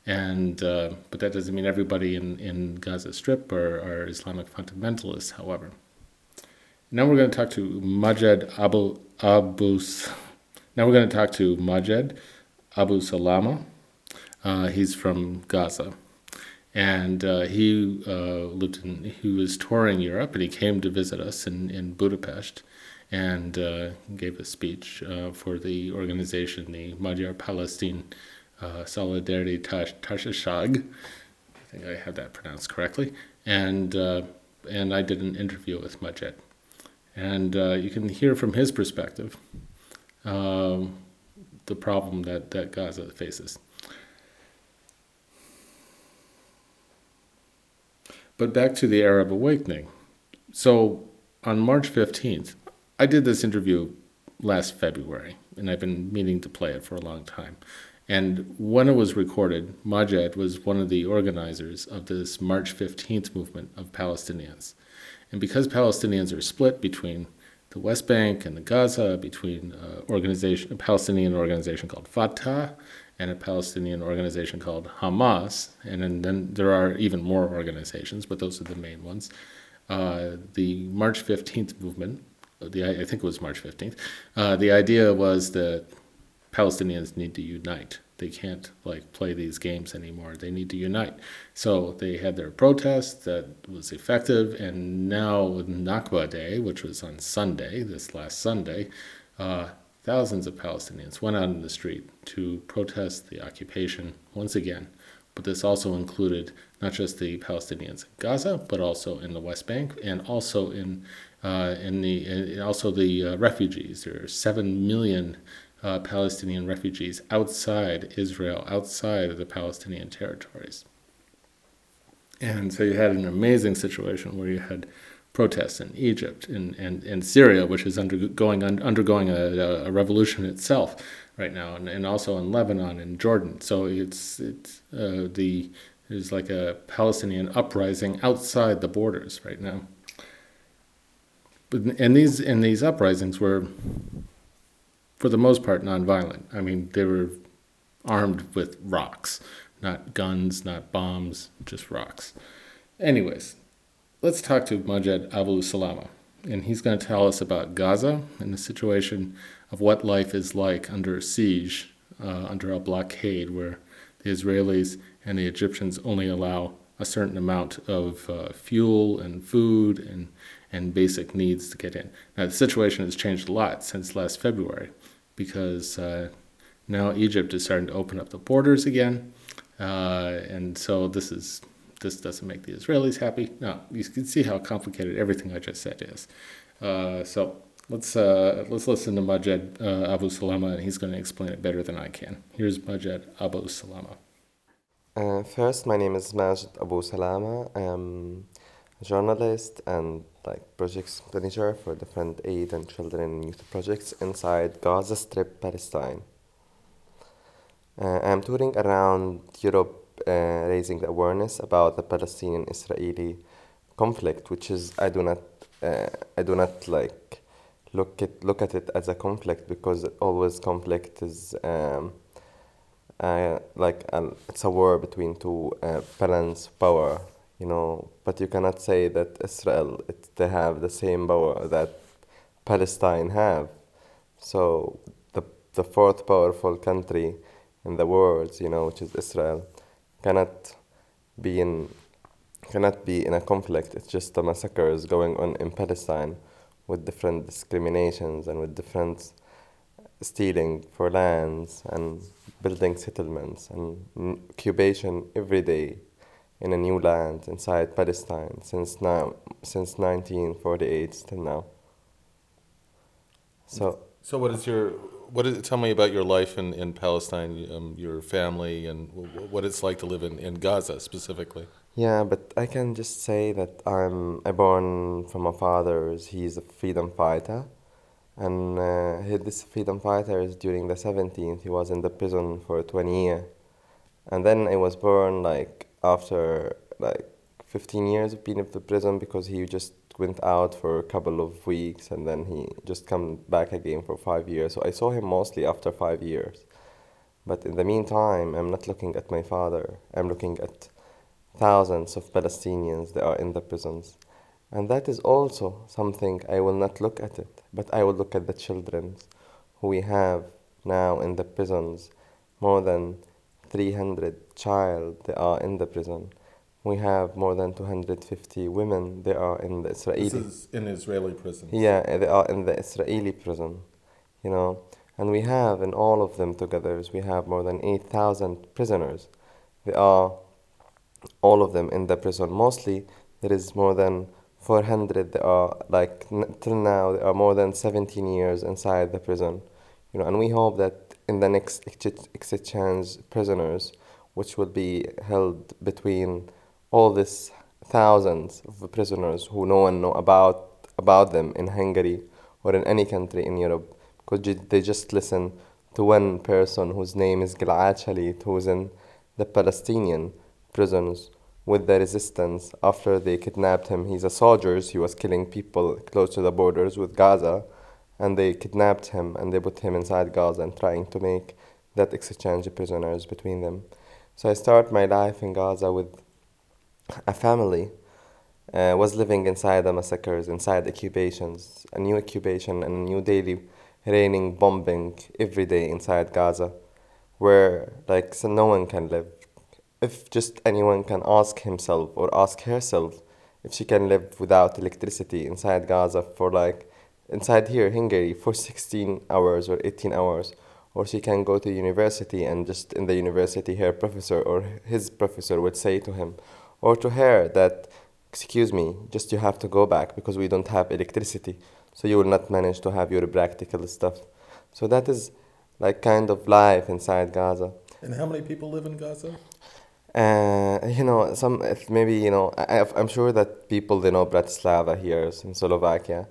And uh, but that doesn't mean everybody in, in Gaza Strip are, are Islamic fundamentalists. However, now we're going to talk to Majed Abu Abus. Now we're going to talk to Majed Abu Salama. Uh, he's from Gaza, and uh, he uh, lived in. He was touring Europe, and he came to visit us in in Budapest, and uh, gave a speech uh, for the organization, the Magyar Palestine uh, Solidarity Társaság. I think I have that pronounced correctly, and and I did an interview with Majed and uh, you can hear from his perspective um, the problem that, that Gaza faces. But back to the Arab awakening. So on March 15th, I did this interview last February, and I've been meaning to play it for a long time. And when it was recorded, Majed was one of the organizers of this March 15th movement of Palestinians. And because Palestinians are split between the West Bank and the Gaza, between uh, organization, a Palestinian organization called Fatah and a Palestinian organization called Hamas, and then, then there are even more organizations, but those are the main ones. Uh, the March 15th movement, the, I think it was March 15th, uh, the idea was that Palestinians need to unite they can't like play these games anymore. They need to unite. So they had their protest that was effective, and now with Nakba Day, which was on Sunday, this last Sunday, uh, thousands of Palestinians went out in the street to protest the occupation once again. But this also included not just the Palestinians in Gaza, but also in the West Bank and also in uh, in the also the uh, refugees. There are seven million uh, Palestinian refugees outside Israel, outside of the Palestinian territories. And so you had an amazing situation where you had protests in Egypt and, and, and Syria, which is undergoing, undergoing a, a revolution itself right now, and, and also in Lebanon and Jordan. So it's, it's uh, the, there's like a Palestinian uprising outside the borders right now. But, and these and these uprisings were for the most part, nonviolent. I mean, they were armed with rocks, not guns, not bombs, just rocks. Anyways, let's talk to Majed Abu Salama, and he's going to tell us about Gaza and the situation of what life is like under a siege, uh, under a blockade, where the Israelis and the Egyptians only allow a certain amount of uh, fuel and food and, and basic needs to get in. Now, the situation has changed a lot since last February because uh, now Egypt is starting to open up the borders again, uh, and so this is this doesn't make the Israelis happy. No, you can see how complicated everything I just said is. Uh, so let's uh, let's listen to Majed uh, Abu Salama, and he's going to explain it better than I can. Here's Majed Abu Salama. Uh, first, my name is Majed Abu Salama. I am journalist and like projects manager for different aid and children and youth projects inside Gaza Strip, Palestine. Uh, I'm touring around Europe, uh, raising the awareness about the Palestinian-Israeli conflict, which is I do not, uh, I do not like look at look at it as a conflict because always conflict is um, uh, like a, it's a war between two uh, balance power you know, but you cannot say that Israel it, they have the same power that Palestine have. So the the fourth powerful country in the world, you know, which is Israel, cannot be in cannot be in a conflict. It's just the massacres going on in Palestine with different discriminations and with different stealing for lands and building settlements and occupation every day in a new land inside Palestine since now since 1948 till now. So So, what is your what is? Tell me about your life in in Palestine, um, your family, and what it's like to live in in Gaza specifically. Yeah, but I can just say that I'm I born from a father. He's a freedom fighter, and uh, he, this freedom fighter is during the 17th. He was in the prison for 20 years, and then I was born like after like 15 years of being in the prison because he just went out for a couple of weeks and then he just come back again for five years. So I saw him mostly after five years. But in the meantime, I'm not looking at my father. I'm looking at thousands of Palestinians that are in the prisons. And that is also something I will not look at it, but I will look at the children who we have now in the prisons. More than 300 child that are in the prison. We have more than 250 women that are in the Israeli. This is in Israeli prisons. Yeah, they are in the Israeli prison, you know. And we have in all of them together, we have more than 8,000 prisoners. They are all of them in the prison. Mostly, there is more than 400 that are like n- till now there are more than 17 years inside the prison, you know. And we hope that in the next exchange prisoners, which will be held between all these thousands of prisoners who no one know about about them in Hungary or in any country in Europe, because they just listen to one person whose name is Gilad Shalit, who's in the Palestinian prisons with the resistance after they kidnapped him. He's a soldier, he was killing people close to the borders with Gaza, and they kidnapped him and they put him inside Gaza and trying to make that exchange of prisoners between them. So I start my life in Gaza with a family uh, was living inside the massacres, inside occupations, a new occupation and a new daily raining bombing every day inside Gaza, where like so no one can live. If just anyone can ask himself or ask herself if she can live without electricity inside Gaza for like inside here Hungary for 16 hours or 18 hours. Or she can go to university and just in the university her professor or his professor would say to him or to her that excuse me just you have to go back because we don't have electricity so you will not manage to have your practical stuff. So that is like kind of life inside gaza. And how many people live in Gaza? uh, you know some maybe you know I, i'm sure that people they know bratislava here in slovakia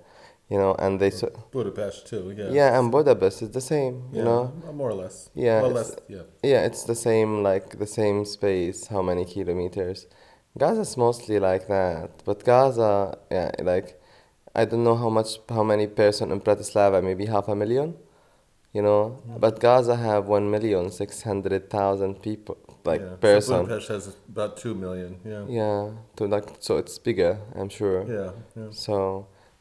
you know and they so, Budapest too. Yeah. yeah and budapest is the same you Yeah, know more or less. yeah Well, it's- less, yeah. yeah it's the same like the same space how many kilometers gaza's mostly like that but gaza yeah like i don't know how much how many person in bratislava maybe half a million you know but gaza have one million six hundred thousand people like yeah. person So Budapest has about two million. Yeah. yeah to like so it's bigger i'm sure Yeah, yeah. so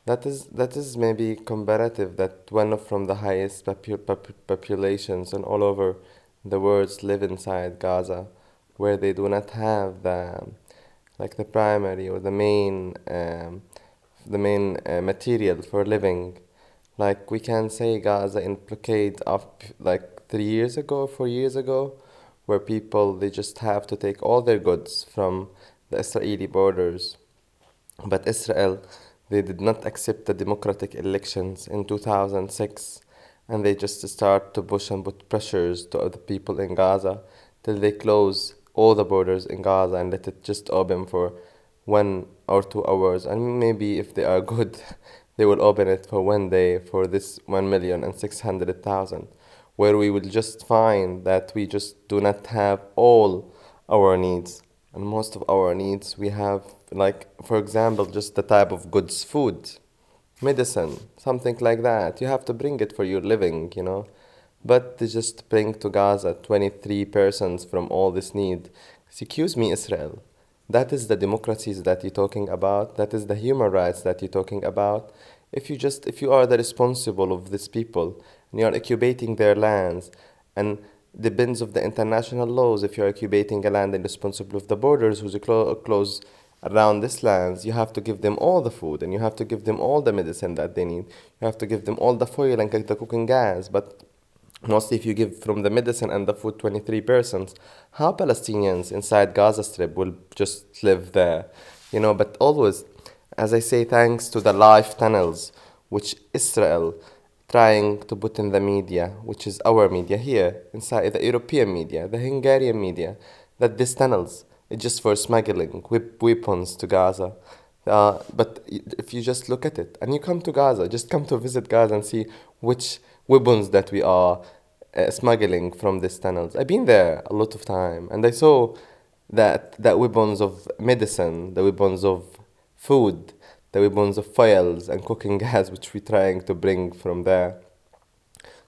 that is that is maybe comparative that one of from the highest popu- popu- populations and all over the world live inside gaza where they do not have the like the primary or the main um, the main uh, material for living. Like we can say gaza in blockade of like three years ago four years ago where people they just have to take all their goods from the israeli borders. But israel they did not accept the democratic elections in 2006 and they just start to push and put pressures to other people in gaza till they close all the borders in gaza and let it just open for one or two hours. And maybe if they are good *laughs* they will open it for one day for this 1 million and 600,000 where we will just find that we just do not have all our needs and most of our needs we have like for example just the type of goods food medicine something like that. You have to bring it for your living you know? But they just bring to gaza 23 persons from all this need. Excuse me israel. That is the democracies that you're talking about. That is the human rights that you're talking about. If you just if you are the responsible of these people and you are occupating their lands and depends of the international laws if you are occupating a land and responsible of the borders who's clo- close around this lands, you have to give them all the food and you have to give them all the medicine that they need. You have to give them all the fuel and the cooking gas. But mostly, if you give from the medicine and the food 23 persons, how Palestinians inside Gaza Strip will just live there? You know, but always, as I say, thanks to the life tunnels, which Israel trying to put in the media, which is our media here, inside the European media, the Hungarian media, that these tunnels it's just for smuggling weapons to Gaza. Uh, but if you just look at it and you come to Gaza, just come to visit Gaza and see which weapons that we are uh, smuggling from these tunnels. I've been there a lot of time and I saw that that weapons of medicine, the weapons of food, the weapons of fuels and cooking *laughs* gas, which we're trying to bring from there.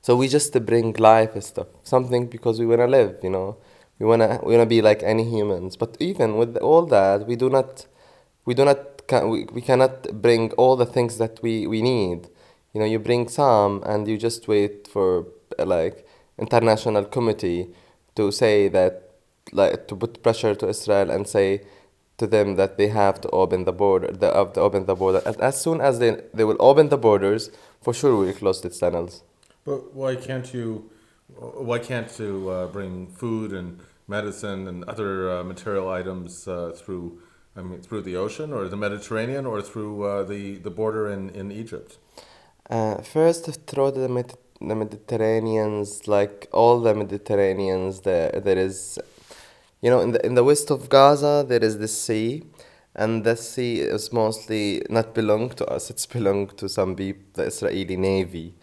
So we just bring life and stuff, something because we wanna live, you know? We wanna we wanna be like any humans. But even with all that we do not we do not we, we cannot bring all the things that we we need. You know you bring some and you just wait for uh, like international committee to say that like to put pressure to Israel and say to them that they have to open the border the, uh, to open the border and as soon as they they will open the borders for sure we will close the tunnels but why can't you why can't you uh, bring food and medicine and other uh, material items uh, through I mean through the ocean or the Mediterranean or through uh, the the border in in Egypt? Uh, first, through the, Med- the Mediterraneans, like all the Mediterraneans, there there is, you know, in the in the west of Gaza there is this sea, and the sea is mostly not belong to us. It's belong to some people, the Israeli navy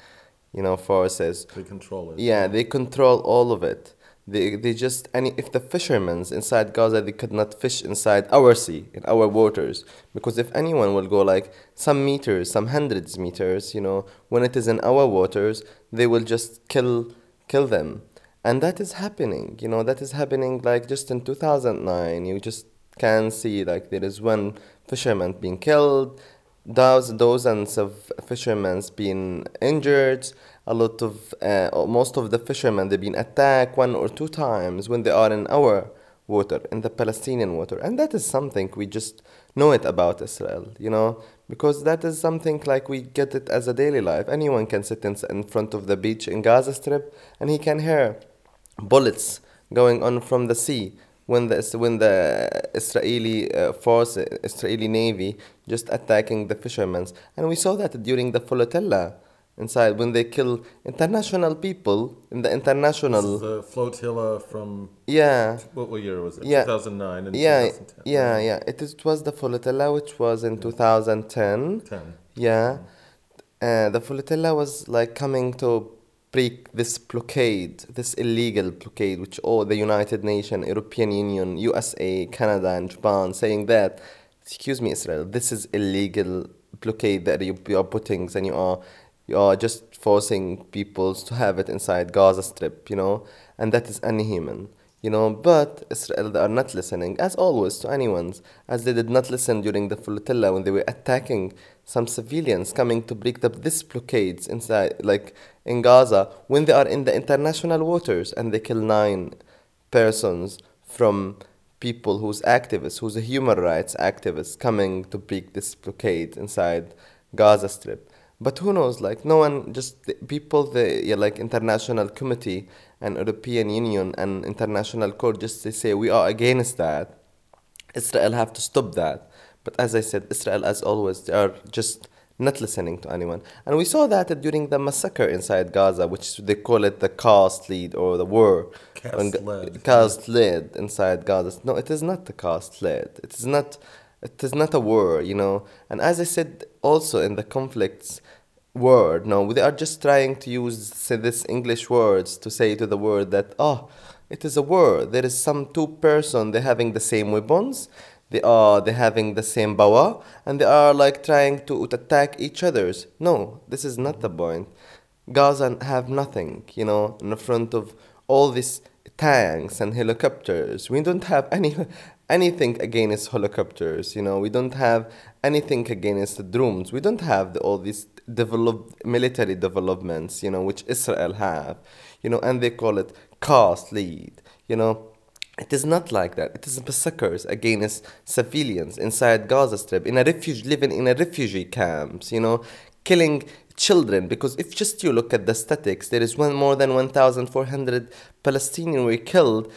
you know, forces. They control it. Yeah, they control all of it. They, they just any if the fishermen inside Gaza they could not fish inside our sea in our waters because if anyone will go like some meters some hundreds meters you know when it is in our waters they will just kill kill them and that is happening you know that is happening like just in 2009 you just can see like there is one fisherman being killed those dozens of fishermen being injured a lot of uh, most of the fishermen they've been attacked one or two times when they are in our water in the palestinian water. And that is something we just know it about israel you know because that is something like we get it as a daily life. Anyone can sit in, in front of the beach in gaza strip and he can hear bullets going on from the sea when the when the Israeli uh, force, Israeli navy, just attacking the fishermen, and we saw that during the flotilla inside when they kill international people in the international. The flotilla from. Yeah. What, what year was it? Yeah. 2009 and yeah, 2010. Yeah, yeah. It, is, it was the flotilla which was in 2010. 10. Yeah. Uh, the flotilla was like coming to break this blockade, this illegal blockade, which all the United Nations, European Union, USA, Canada, and Japan saying that, excuse me, Israel, this is illegal blockade that you, you are putting, and you are you are just forcing people to have it inside Gaza Strip, you know, and that is inhuman you know. But israel they are not listening as always to anyone's as they did not listen during the flotilla when they were attacking some civilians coming to break up this blockades inside like in gaza when they are in the international waters and they kill nine persons from people who's activists who's a human rights activists coming to break this blockade inside gaza strip. But who knows like no one just people the yeah, like international committee and european union and international court just they say we are against that. Israel have to stop that. But as i said israel as always they are just not listening to anyone and we saw that during the massacre inside gaza which they call it the cast lead or the war cast lead cast lead inside gaza no it is not the cast lead it is not it is not a war, you know. And as I said, also in the conflicts word, no, they are just trying to use say, this English words to say to the world that oh, it is a war. There is some two person they having the same weapons. They are they having the same power and they are like trying to attack each others. No, this is not the point. Gaza have nothing, you know, in front of all these tanks and helicopters. We don't have any anything against helicopters. You know, we don't have anything against the drones. We don't have the, all these developed military developments. You know, which Israel have. You know, and they call it cast lead. You know, It is not like that. It is massacres against civilians inside Gaza Strip, in a refuge, living in a refugee camps, you know, killing children. Because if just you look at the statistics, there is one more than 1,400 Palestinians were killed.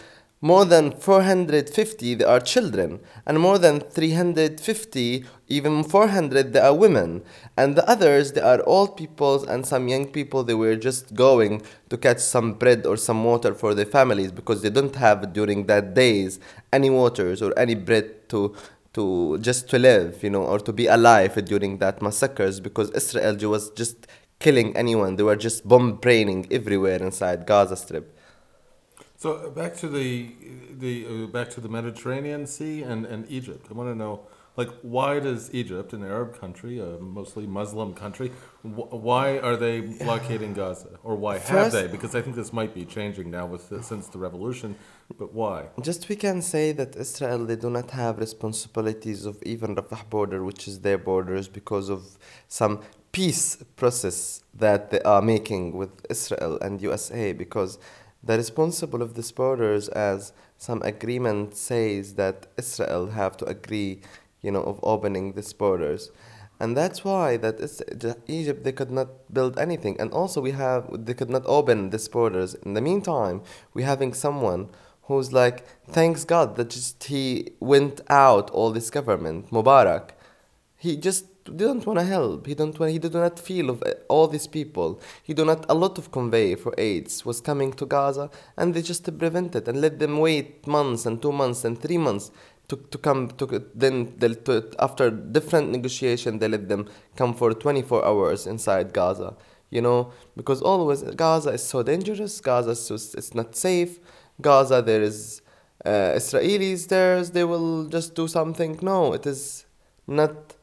More than 450 they are children, and more than 350, even 400 they are women, and the others they are old people and some young people. They were just going to catch some bread or some water for their families because they don't have during that days any waters or any bread to to just to live, you know, or to be alive during that massacres because Israel was just killing anyone. They were just bomb raining everywhere inside Gaza Strip. So back to the the uh, back to the Mediterranean Sea and, and Egypt. I want to know, like, why does Egypt, an Arab country, a mostly Muslim country, wh- why are they blockading Gaza, or why have they? Because I think this might be changing now with the, since the revolution. But why? Just we can say that Israel they do not have responsibilities of even Rafah border, which is their borders, because of some peace process that they are making with Israel and USA. Because the responsible of these borders, as some agreement says that Israel have to agree, you know, of opening these borders. And that's why that the- Egypt they could not build anything, and also we have they could not open these borders. In the meantime, we having someone who's like, thanks God that just he went out all this government, Mubarak. He just didn't want to help. He don't want. He did not feel of uh, all these people. He do not a lot of convey for AIDS was coming to Gaza, and they just prevented and let them wait months and two months and three months to, to come to then they, to, after different negotiation they let them come for 24 hours inside Gaza. You know because always Gaza is so dangerous. Gaza is so, it's not safe. Gaza there is uh, Israelis there. They will just do something. No, it is not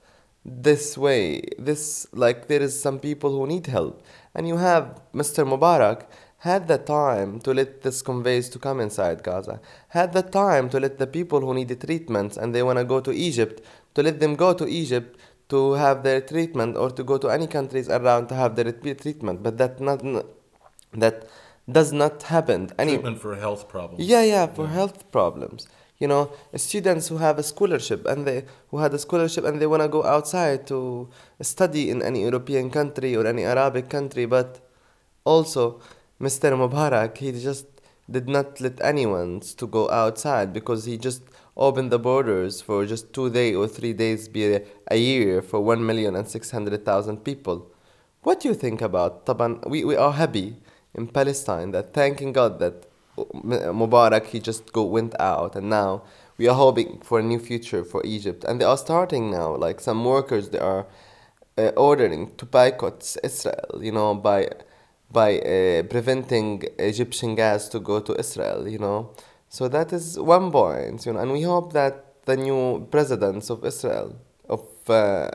this way this like there is some people who need help and you have mr mubarak had the time to let this conveys to come inside gaza had the time to let the people who need the treatments and they want to go to egypt to let them go to egypt to have their treatment or to go to any countries around to have their treatment but that not that does not happen any Treatment for health problems. yeah, yeah, for health problems you know students who have a scholarship and they who had a scholarship and they want to go outside to study in any european country or any arabic country but also mr mubarak he just did not let anyone to go outside because he just opened the borders for just two days or three days be a, year for one million and six hundred thousand people. What do you think about Taban? We, we are happy in Palestine that thanking God that Mubarak he just go went out and now we are hoping for a new future for Egypt. And they are starting now like some workers they are uh, ordering to boycott Israel you know by by uh, preventing Egyptian gas to go to Israel you know. So that is one point you know and we hope that the new presidents of Israel of uh,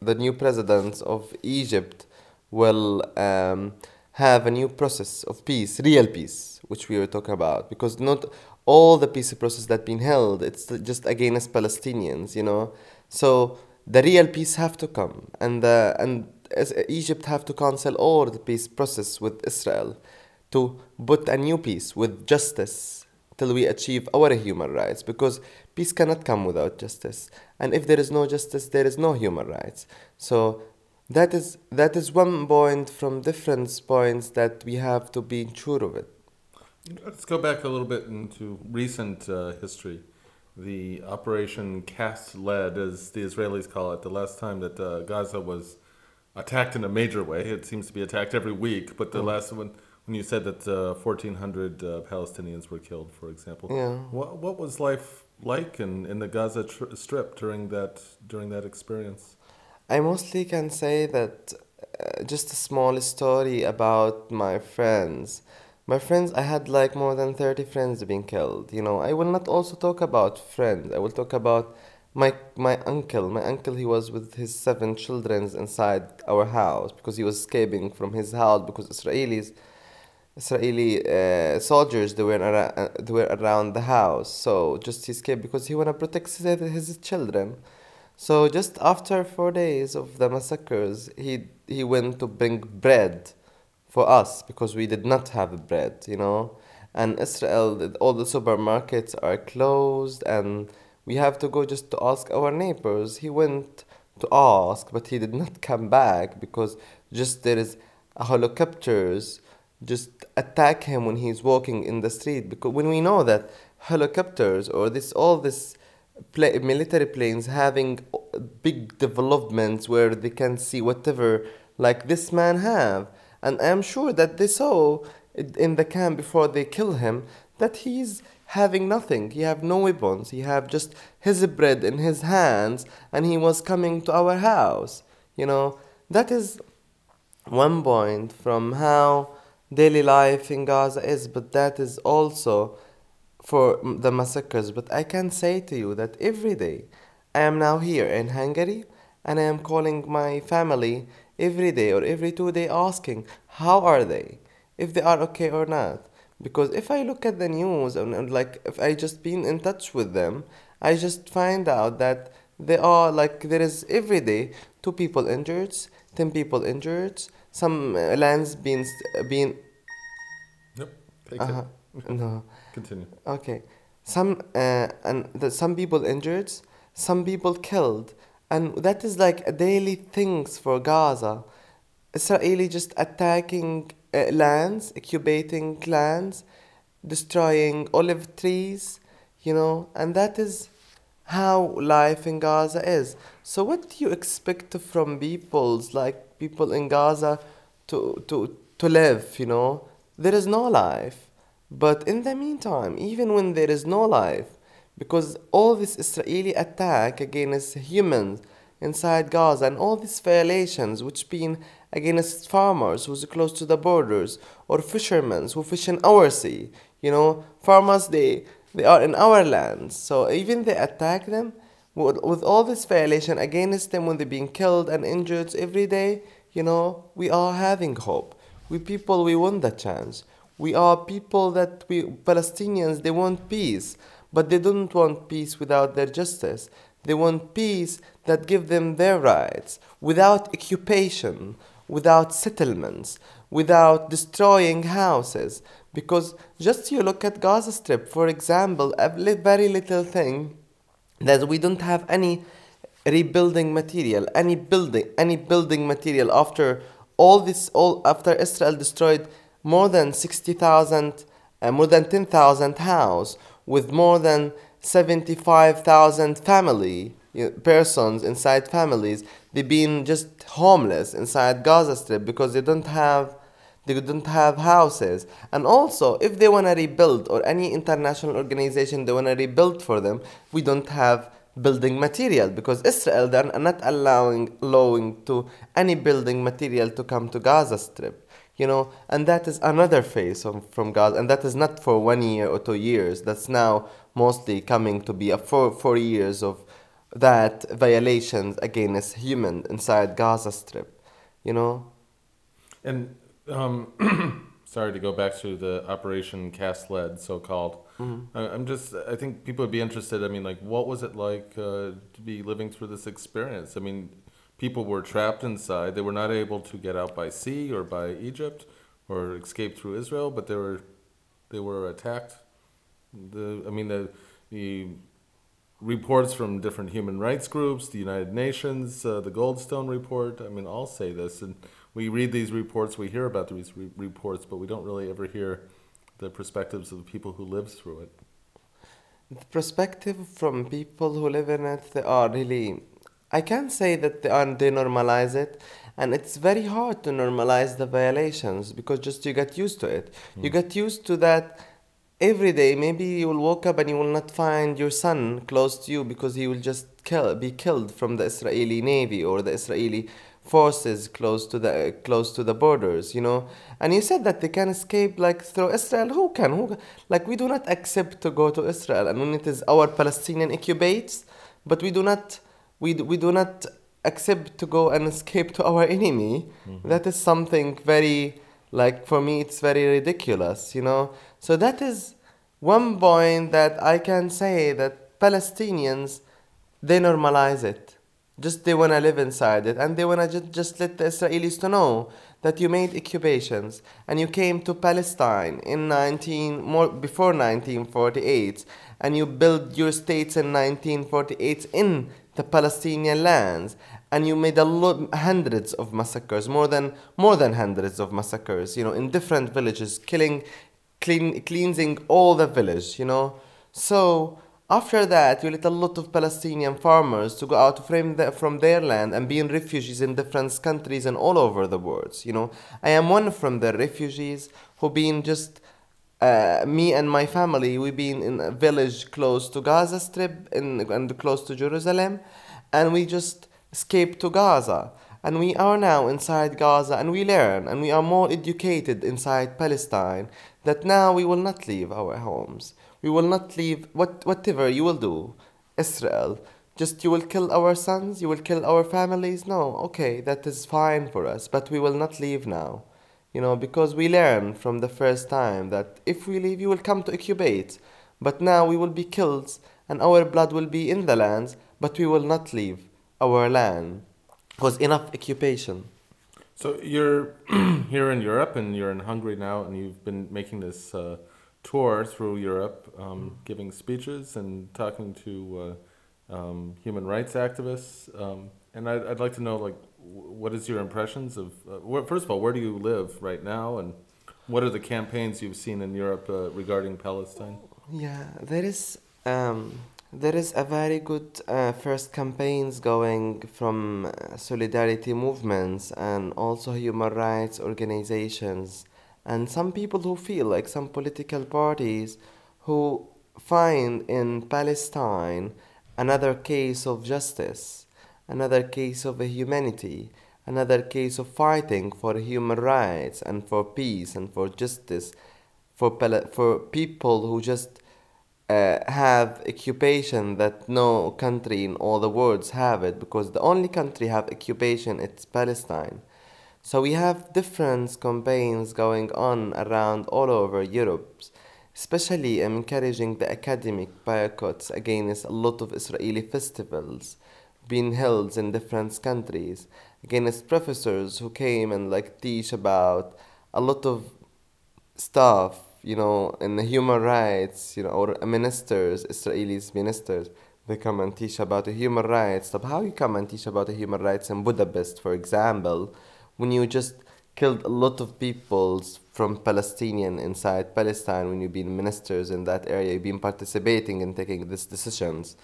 the new presidents of Egypt will um, have a new process of peace, real peace, which we were talking about, because not all the peace process that been held, it's just against Palestinians, you know. So the real peace have to come, and the, and Egypt have to cancel all the peace process with Israel to put a new peace with justice till we achieve our human rights. Because peace cannot come without justice. And if there is no justice there is no human rights. So that is that is one point from different points that we have to be sure of it Let's go back a little bit into recent uh, history. The Operation Cast Lead, as the Israelis call it, the last time that uh, Gaza was attacked in a major way. It seems to be attacked every week, but the Mm. last one, when you said that uh, 1,400 uh, Palestinians were killed, for example, Yeah. what, what was life like in, in the Gaza tr- Strip during that during that experience? I mostly can say that uh, just a small story about my friends. My friends, I had like more than 30 friends being killed. You know, I will not also talk about friends. I will talk about my my uncle. My uncle, he was with his seven children inside our house because he was escaping from his house because Israelis, Israeli uh, soldiers, they were, ara- uh, they were around the house. So just he escaped because he want to protect his, his children. So just after four days of the massacres, he he went to bring bread for us because we did not have bread, you know. and Israel, all the supermarkets are closed, and we have to go just to ask our neighbors. He went to ask, but he did not come back because just there is helicopters just attack him when he's walking in the street. Because when we know that helicopters or this all this pla- military planes having big developments where they can see whatever like this man have. And i'm sure that they saw in the camp before they kill him that he's having nothing. He have no weapons. He have just his bread in his hands and he was coming to our house you know. That is one point from how daily life in gaza is but that is also for the massacres, but I can say to you that every day I am now here in Hungary and I am calling my family every day or every two days asking how are they, if they are okay or not. Because if I look at the news and, and like if I just been in touch with them, I just find out that they are like there is every day two people injured, ten people injured, some uh, lands being being Nope. Take uh-huh. *laughs* No. Continue. Okay. Some uh, and the, some people injured, some people killed, and that is like a daily things for Gaza. Israeli just attacking uh, lands, occupating lands, destroying olive trees, you know, and that is how life in Gaza is. So what do you expect from peoples like people in Gaza to to to live, you know? There is no life. But in the meantime, even when there is no life, because all this Israeli attack against humans inside Gaza and all these violations which been against farmers who's close to the borders or fishermen who fish in our sea, you know, farmers they they are in our lands, so even they attack them with, all this violation against them when they're being killed and injured every day, you know, we are having hope. We people we want the chance. We are people that we Palestinians they want peace, but they don't want peace without their justice. They want peace that give them their rights without occupation, without settlements, without destroying houses. Because just you look at Gaza Strip, for example, a very little thing that we don't have any rebuilding material, any building, any building material after all this, all after Israel destroyed more than sixty thousand, uh, more than ten thousand house with more than seventy-five thousand family you know, persons inside families. They've been just homeless inside Gaza Strip because they don't have they don't have houses and also if they want to rebuild or any international organization they want to rebuild for them we don't have building material because israel then are not allowing allowing to any building material to come to gaza strip you know and that is another phase of, from gaza and that is not for one year or two years that's now mostly coming to be a four, four years of that violations against human inside gaza strip you know And um, *clears throat* sorry to go back to the Operation Cast Lead, so called. Mhm. I- I'm just, I think people would be interested. I mean, like, what was it like uh, to be living through this experience? I mean, people were trapped inside. They were not able to get out by sea or by Egypt or escape through Israel, but they were, they were attacked. The, I mean, the, the reports from different human rights groups, the United Nations, uh, the Goldstone report. I mean, all say this, and we read these reports, we hear about these re- reports, but we don't really ever hear the perspectives of the people who live through it. the perspective from people who live in it they are really i can't say that they are they normalize it and it's very hard to normalize the violations because just you get used to it. You hmm. get used to that every day maybe you will wake up and you will not find your son close to you because he will just kill be killed from the israeli navy or the israeli forces close to the close to the borders you know? And you said that they can escape like through israel. Who can? Who like we do not accept to go to israel. And when it is our palestinian occupates but we do not we, d- we do not accept to go and escape to our enemy. Mm-hmm. That is something very like for me it's very ridiculous you know? So that is one point that i can say that palestinians they normalize it. Just they want to live inside it and they want to just, just let the israelis to know that you made occupations and you came to Palestine in 19 more before 1948 and you built your states in 1948 in the Palestinian lands and you made a lot hundreds of massacres more than more than hundreds of massacres you know in different villages killing clean, cleansing all the village you know so after that, you let a lot of Palestinian farmers to go out from, the, from their land and being refugees in different countries and all over the world. You know, I am one from the refugees who been just uh, me and my family. We been in a village close to Gaza Strip in, and close to Jerusalem, and we just escaped to Gaza. And we are now inside Gaza, and we learn, and we are more educated inside Palestine. That now we will not leave our homes we will not leave what whatever you will do israel just you will kill our sons you will kill our families no okay that is fine for us but we will not leave now you know because we learned from the first time that if we leave you will come to occupate but now we will be killed and our blood will be in the lands but we will not leave our land because enough occupation so you're *clears throat* here in europe and you're in hungary now and you've been making this uh, tour through Europe, um, giving speeches and talking to uh, um, human rights activists. Um, and I'd, I'd like to know, like, what is your impressions of? Uh, where, first of all, where do you live right now, and what are the campaigns you've seen in Europe uh, regarding Palestine? Yeah, there is. Um, there is a very good uh, first campaigns going from uh, solidarity movements and also human rights organizations and some people who feel like some political parties who find in Palestine another case of justice, another case of humanity, another case of fighting for human rights and for peace and for justice for for people who just uh, have occupation that no country in all the world have it because the only country have occupation it's Palestine. So we have different campaigns going on around all over Europe, especially encouraging the academic boycotts against a lot of Israeli festivals being held in different countries, against professors who came and like teach about a lot of stuff, you know, in the human rights, you know, or ministers, Israelis ministers, they come and teach about the human rights. So how you come and teach about the human rights in Budapest, for example, when you just killed a lot of people from Palestinian inside Palestine when you've been ministers in that area, you've been participating in taking these decisions.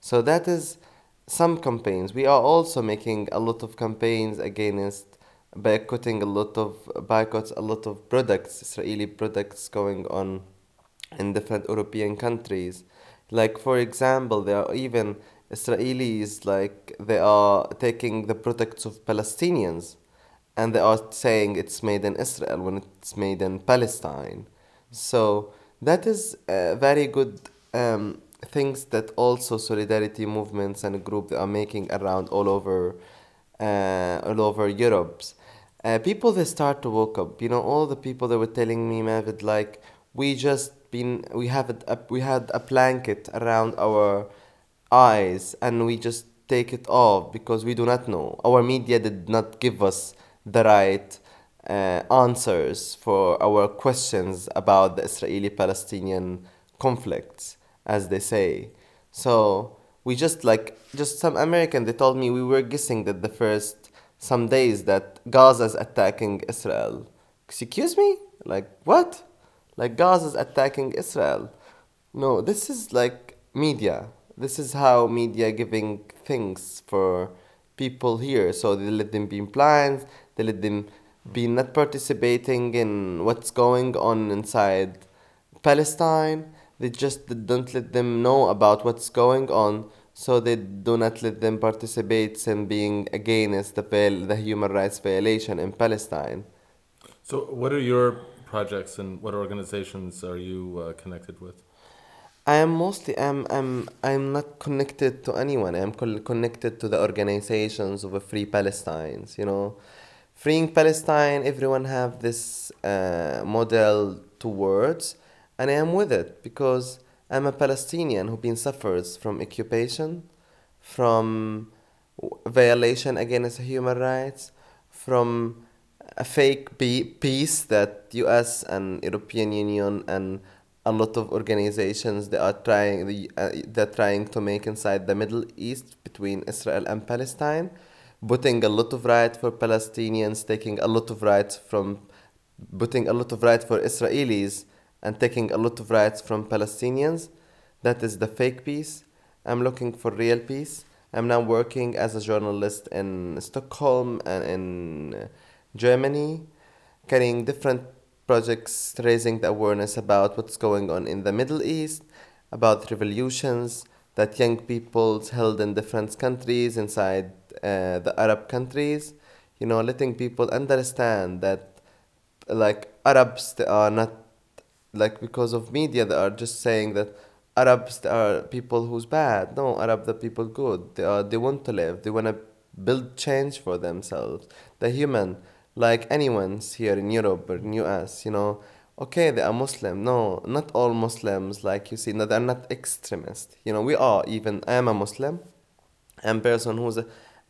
So that is some campaigns. We are also making a lot of campaigns against boycotting a lot of boycotts, a lot of products, Israeli products going on in different European countries. Like for example, there are even Israelis like they are taking the products of Palestinians and they are saying it's made in Israel when it's made in Palestine. So that is uh, very good um, things that also solidarity movements and groups are making around all over uh, all over Europe. Uh, people they start to wake up. You know, all the people that were telling me, Mavid, like we just been we have a, we had a blanket around our eyes and we just take it off because we do not know. Our media did not give us the right uh, answers for our questions about the Israeli Palestinian conflicts, as they say. So we just like, just some American, they told me we were guessing that the first some days that Gaza is attacking Israel. Excuse me? Like, what? Like, Gaza is attacking Israel. No, this is like media. This is how media giving things for people here. So they let them be blind, they let them be not participating in what's going on inside Palestine. They just don't let them know about what's going on, so they do not let them participate in being against the, the human rights violation in Palestine. So, what are your projects and what organizations are you uh, connected with? I am mostly I'm I'm I'm not connected to anyone. I'm connected to the organizations of a Free Palestines. You know, freeing Palestine, everyone have this uh, model towards, and I am with it because I'm a Palestinian who been suffers from occupation, from violation against human rights, from a fake peace that U.S. and European Union and a lot of organizations they are trying uh, they're trying to make inside the Middle East between Israel and Palestine, putting a lot of right for Palestinians, taking a lot of rights from putting a lot of rights for Israelis and taking a lot of rights from Palestinians. That is the fake peace. I'm looking for real peace. I'm now working as a journalist in Stockholm and in Germany, carrying different projects raising the awareness about what's going on in the Middle East, about revolutions that young people held in different countries inside uh, the Arab countries. You know, letting people understand that, like, Arabs are not, like, because of media, they are just saying that Arabs are uh, people who's bad. No, Arab the people good. They are they want to live. They want to build change for themselves. They're human like anyone's here in Europe or in US, you know, okay, they are Muslim. No, not all Muslims, like you see, no, they're not extremist. You know, we are even, I am a Muslim. I'm a person who's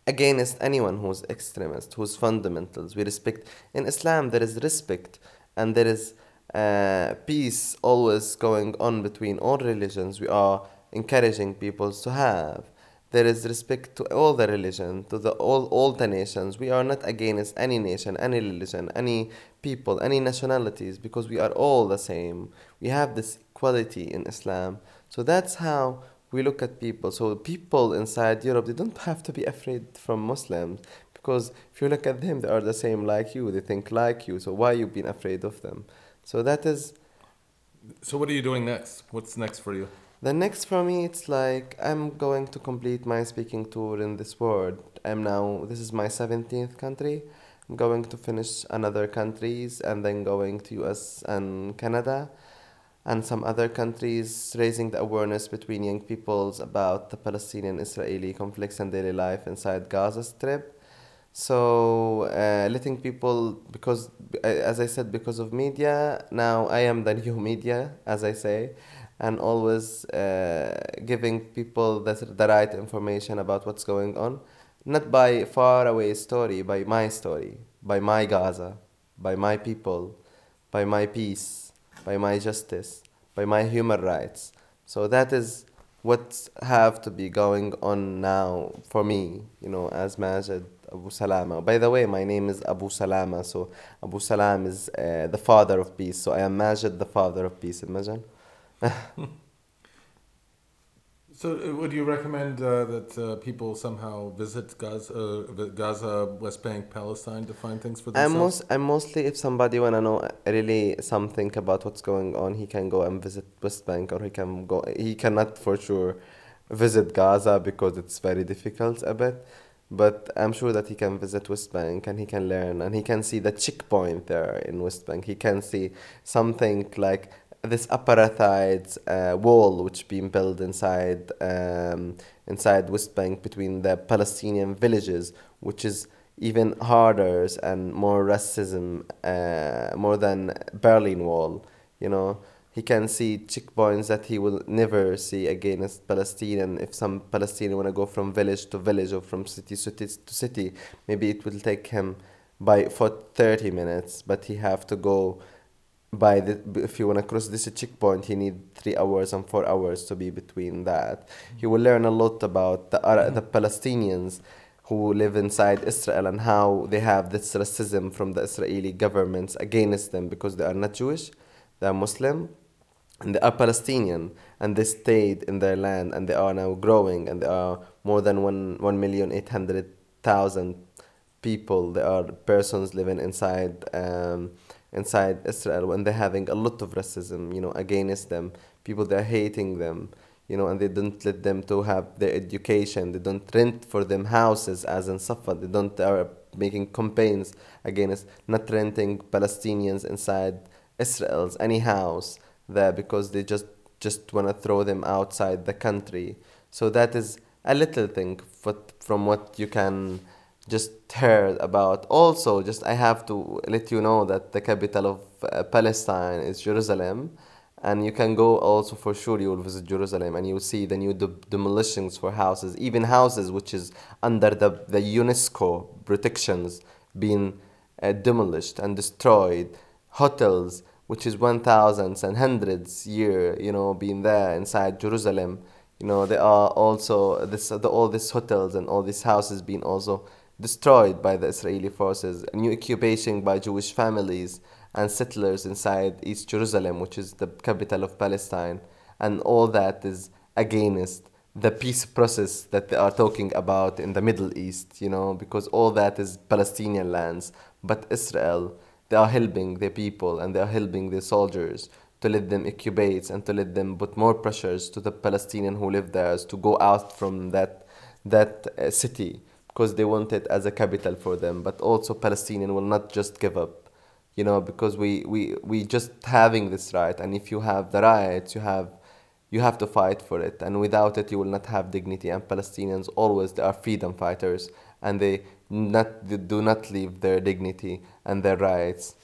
against anyone who's extremist, who's fundamentals. We respect, in Islam, there is respect and there is uh, peace always going on between all religions. We are encouraging people to have there is respect to all the religion, to the all all the nations. We are not against any nation, any religion, any people, any nationalities, because we are all the same. We have this equality in Islam. So that's how we look at people. So people inside Europe, they don't have to be afraid from Muslims because if you look at them, they are the same like you. They think like you. So why you been afraid of them? So that is. So what are you doing next? What's next for you? The next for me, it's like I'm going to complete my speaking tour in this world. I'm now, this is my 17th country. I'm going to finish another countries and then going to US and Canada and some other countries, raising the awareness between young peoples about the Palestinian-Israeli conflicts and daily life inside Gaza Strip. So uh, letting people, because as I said, because of media, now I am the *laughs* new media, as I say and always uh, giving people the, the right information about what's going on, not by far away story, by my story, by my Gaza, by my people, by my peace, by my justice, by my human rights. So that is what have to be going on now for me, you know, as Majed Abu Salama. By the way, my name is Abu Salama, so Abu Salam is uh, the father of peace. So I am Majed, the father of peace. Imagine. *laughs* so, uh, would you recommend uh, that uh, people somehow visit Gaza, uh, Gaza, West Bank, Palestine to find things for themselves? I'm, most, I'm mostly, if somebody wanna know really something about what's going on, he can go and visit West Bank, or he can go. He cannot for sure visit Gaza because it's very difficult a bit. But I'm sure that he can visit West Bank and he can learn and he can see the checkpoint there in West Bank. He can see something like this apartheid uh, wall which been built inside um, inside West Bank between the Palestinian villages, which is even harder and more racism, uh, more than Berlin Wall. You know, he can see checkpoints that he will never see again against Palestinian. If some Palestinian want to go from village to village or from city to city maybe it will take him by for 30 minutes, but he have to go by the if you want to cross this checkpoint you need three hours and four hours to be between that you will learn a lot about the the palestinians who live inside israel and how they have this racism from the israeli governments against them because they are not jewish they are muslim and they are palestinian and they stayed in their land and they are now growing and there are more than 1 1 million 800,000 people there are persons living inside um, inside Israel and they're having a lot of racism, you know, against them. People they're hating them, you know, and they don't let them to have their education. They don't rent for them houses as in Safed. They don't are making campaigns against not renting Palestinians inside Israel's any house there because they just just want to throw them outside the country. So that is a little thing from what you can just heard about. Also, just I have to let you know that the capital of uh, Palestine is Jerusalem, and you can go also for sure. You will visit Jerusalem and you will see the new de- demolitions for houses, even houses which is under the the UNESCO protections being uh, demolished and destroyed, hotels which is one thousands and hundreds year, you know, being there inside Jerusalem. You know, there are also this the, all these hotels and all these houses being also destroyed by the Israeli forces. A new occupation by Jewish families and settlers inside East Jerusalem, which is the capital of Palestine, and all that is against the peace process that they are talking about in the Middle East, you know, because all that is Palestinian lands. But Israel, they are helping their people and they are helping their soldiers to let them occupate and to let them put more pressures to the Palestinian who live there to go out from that that uh, city because they want it as a capital for them. But also Palestinian will not just give up, you know, because we we we just having this right, and if you have the rights, you have you have to fight for it. And without it you will not have dignity. And palestinians always they are freedom fighters. And they not do not leave their dignity and their rights.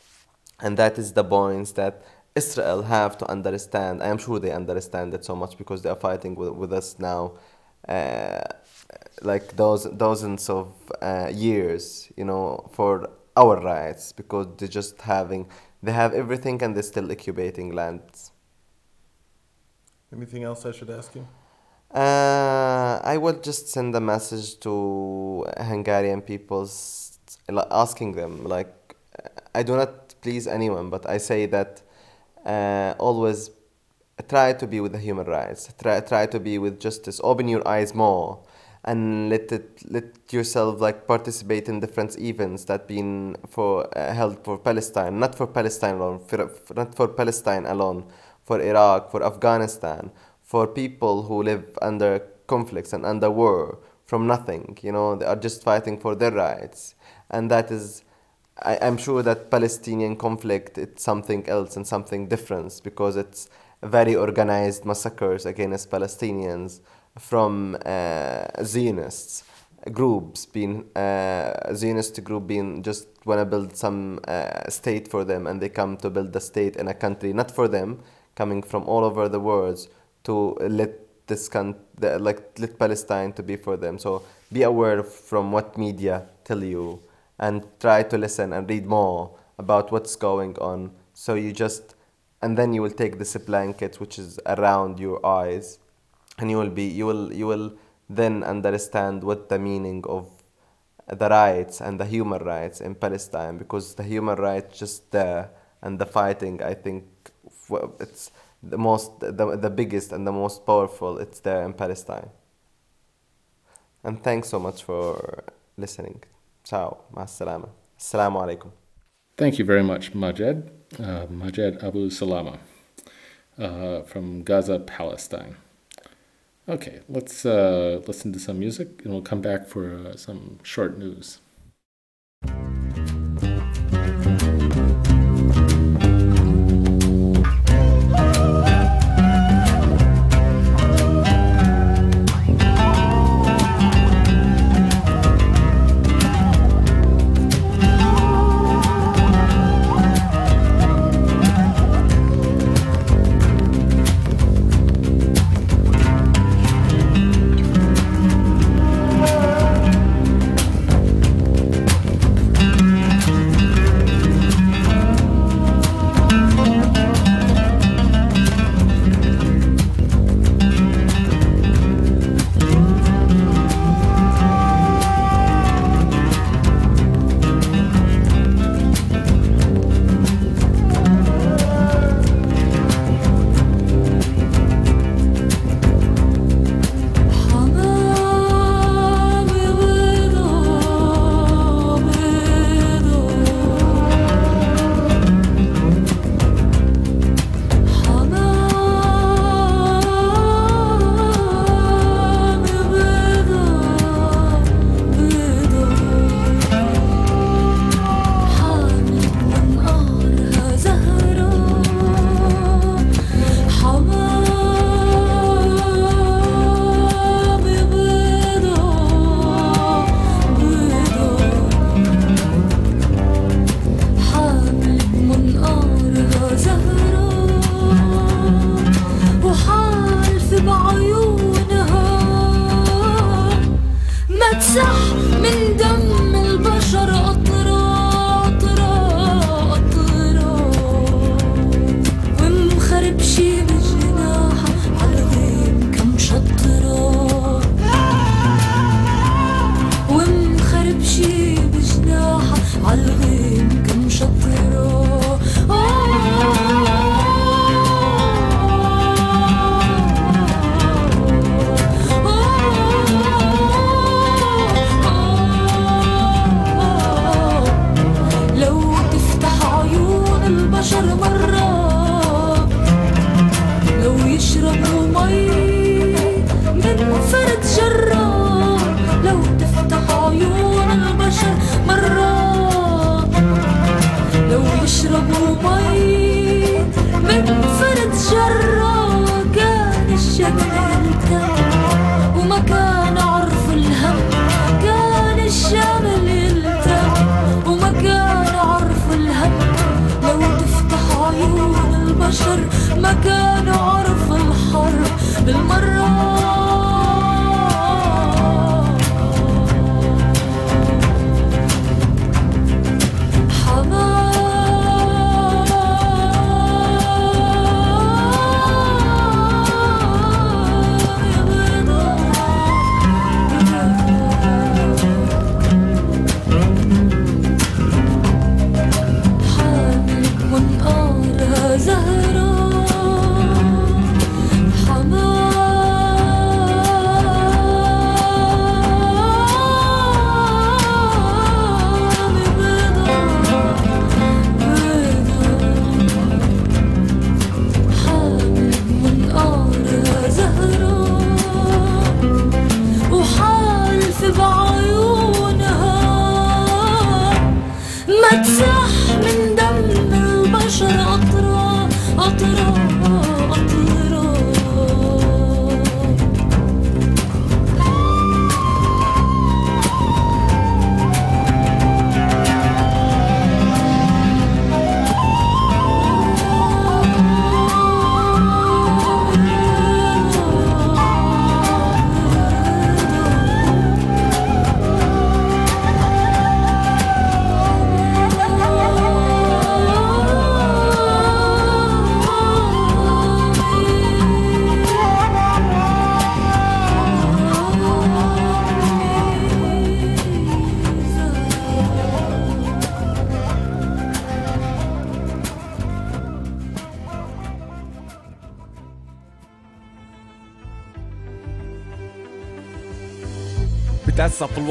And that is the points that israel have to understand. I am sure they understand it so much because they are fighting with, with us now uh, like those dozens of uh, years you know for our rights because they're just having they have everything and they're still occupating lands. Anything else I should ask you? Uh, I will just send a message to Hungarian people asking them, like, I do not please anyone, but I say that uh, always try to be with the human rights, try, try to be with justice, open your eyes more and let it let yourself like participate in different events that been for uh, held for Palestine, not for Palestine alone, for, not for Palestine alone, for Iraq, for Afghanistan, for people who live under conflicts and under war from nothing. You know, they are just fighting for their rights. And that is, I, I'm sure that Palestinian conflict it's something else and something different because it's very organized massacres against Palestinians from uh, Zionists groups being uh, Zionist group being just want to build some uh, state for them and they come to build the state in a country not for them coming from all over the world to let this the, like let Palestine to be for them. So be aware from what media tell you and try to listen and read more about what's going on. So you just and then you will take this blanket which is around your eyes and you will be you will you will then understand what the meaning of the rights and the human rights in Palestine because the human rights just there and the fighting I think it's the most the, the biggest and the most powerful it's there in palestine. And thanks so much for listening. Ciao. Ma salama assalamu alaikum. Thank you very much majed. Uh, majed abu salama uh, from gaza palestine. Okay let's uh, listen to some music and we'll come back for uh, some short news.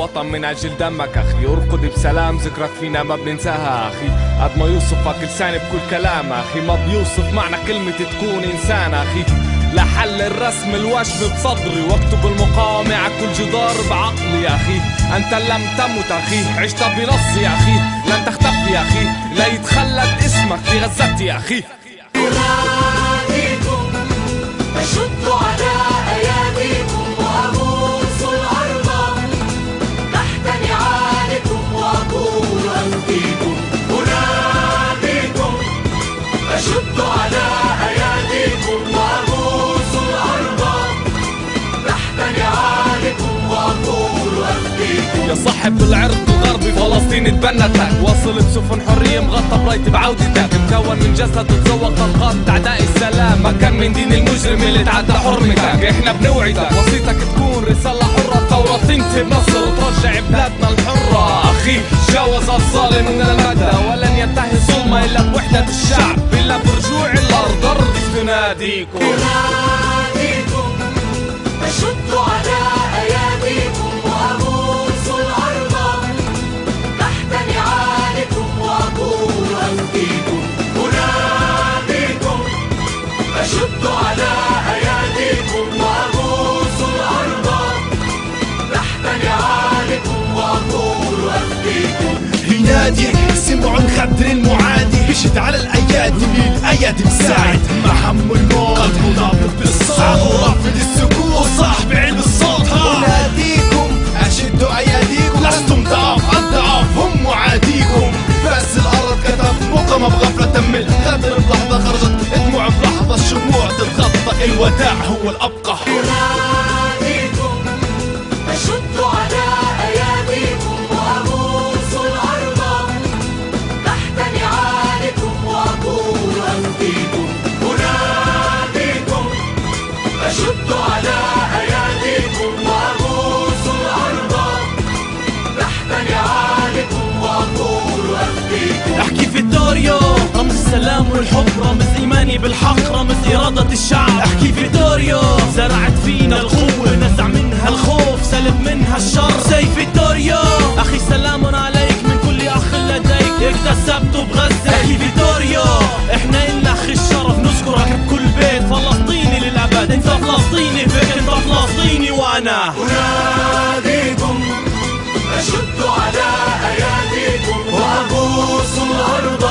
الوطن من أجل دمك أخي. ارقد بسلام ذكرك فينا ما بننساها أخي. قد ما يوصفك لساني بكل كلام أخي. ما بيوصف معنى كلمة تكون إنسان أخي. لحل الرسم الوشم بصدري واكتب المقاومة على كل جدار بعقلي يا أخي. أنت لم تمت أخي. عشت بنص يا أخي. لن تختفي يا أخي. لا يتخلد اسمك في غزتي يا أخي. صاحب العرض الغربي فلسطين اتبنتك وصلت سفن حرية مغطى برايتي بعودتك مكون من جسد تتذوق طلقات أعداء السلام ما كان من دين المجرم اللي تعدى حرمتك إحنا بنوعدك وصيتك تكون رسالة حرة. الثورة تنتهي بنصر وترجع بلادنا الحرة. أخي جاوز الظالم من المادة ولن ينتهي الظلمة إلا بوحدة الشعب. إلا برجوع الأرض. أرض تناديكم. أناديكم أشد على تشد على أياديكم وأبوس الأرض. تحت نعالكم وأقول أخفيكم ينادي سمع خدر المعادي بشد على الأيادي الأيادي مساعد. محم الموت. ضابط بالصوت. ورافض السكوت صاحب عين الصوت. أناديكم. أشدوا أياديكم. لستم ضعف الضعف هم معاديكم. بس الأرض كتف مقمة بغفلة تم الخدر الوداع هو الأبقى. السلام والحب رمز إيماني بالحق رمز إرادة الشعب. أحكي في دوريو زرعت فينا القوة نزع منها الخوف سلب منها الشر. سيف الدوريو أخي سلام عليك من كل أخ لديك. اكتسبته بغزة. أحكي في دوريو إحنا إلنا اخ الشرف نذكرك بكل بيت. فلسطيني للأبد. أنت فلسطيني فيك أنت فلسطيني وأنا. أناديكم. أشد على أياديكم. وأبوس الأرض.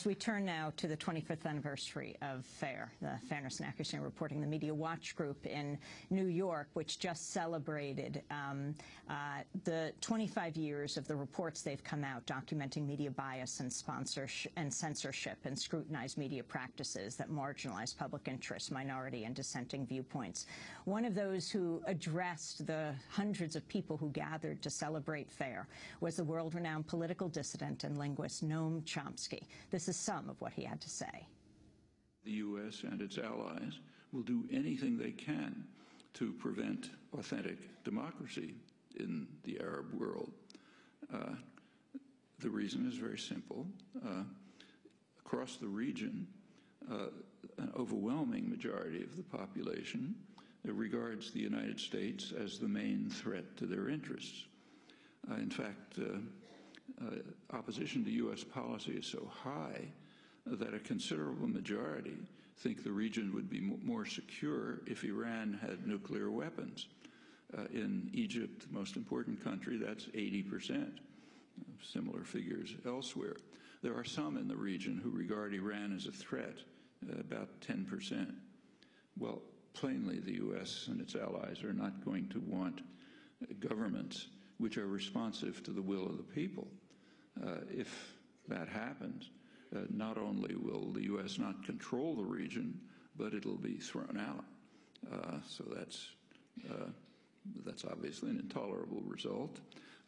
As we turn now to the 25th anniversary of FAIR, the Fairness and Accuracy Reporting, the Media Watch Group in New York, which just celebrated um, uh, the 25 years of the reports they've come out documenting media bias and sponsorship and censorship and scrutinized media practices that marginalize public interest, minority and dissenting viewpoints. One of those who addressed the hundreds of people who gathered to celebrate FAIR was the world-renowned political dissident and linguist Noam Chomsky. This is some of what he had to say. The U.S. and its allies will do anything they can to prevent authentic democracy in the Arab world. Uh, the reason is very simple. Uh, across the region, uh, an overwhelming majority of the population regards the United States as the main threat to their interests. Uh, in fact, uh, uh, opposition to U.S. policy is so high that a considerable majority think the region would be more secure if Iran had nuclear weapons. Uh, in Egypt, the most important country, that's 80 percent. Similar figures elsewhere. There are some in the region who regard Iran as a threat, uh, about 10 percent. Well, plainly, the U.S. and its allies are not going to want uh, governments which are responsive to the will of the people. Uh, if that happens, uh, not only will the U.S. not control the region, but it'll be thrown out. Uh, so that's uh, that's obviously an intolerable result.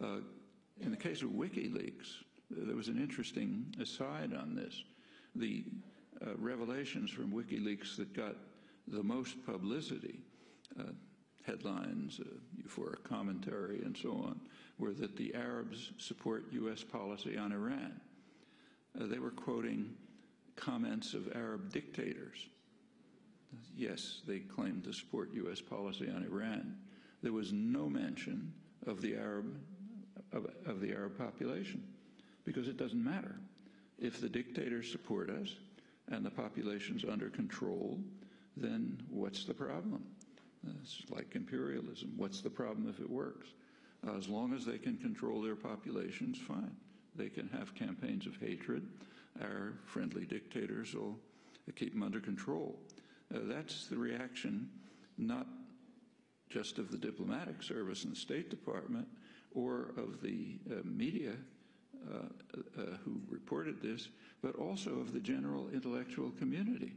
Uh, in the case of WikiLeaks, there was an interesting aside on this. The uh, revelations from WikiLeaks that got the most publicity headlines, uh, for a commentary, and so on, were that the Arabs support U.S. policy on Iran. Uh, they were quoting comments of Arab dictators. Yes, they claimed to support U.S. policy on Iran. There was no mention of the Arab of, of the Arab population because it doesn't matter. If the dictators support us and the population's under control, then what's the problem? It's like imperialism. What's the problem if it works? Uh, as long as they can control their populations, fine. They can have campaigns of hatred. Our friendly dictators will keep them under control. Uh, that's the reaction, not just of the diplomatic service and the State Department or of the uh, media uh, uh, who reported this, but also of the general intellectual community.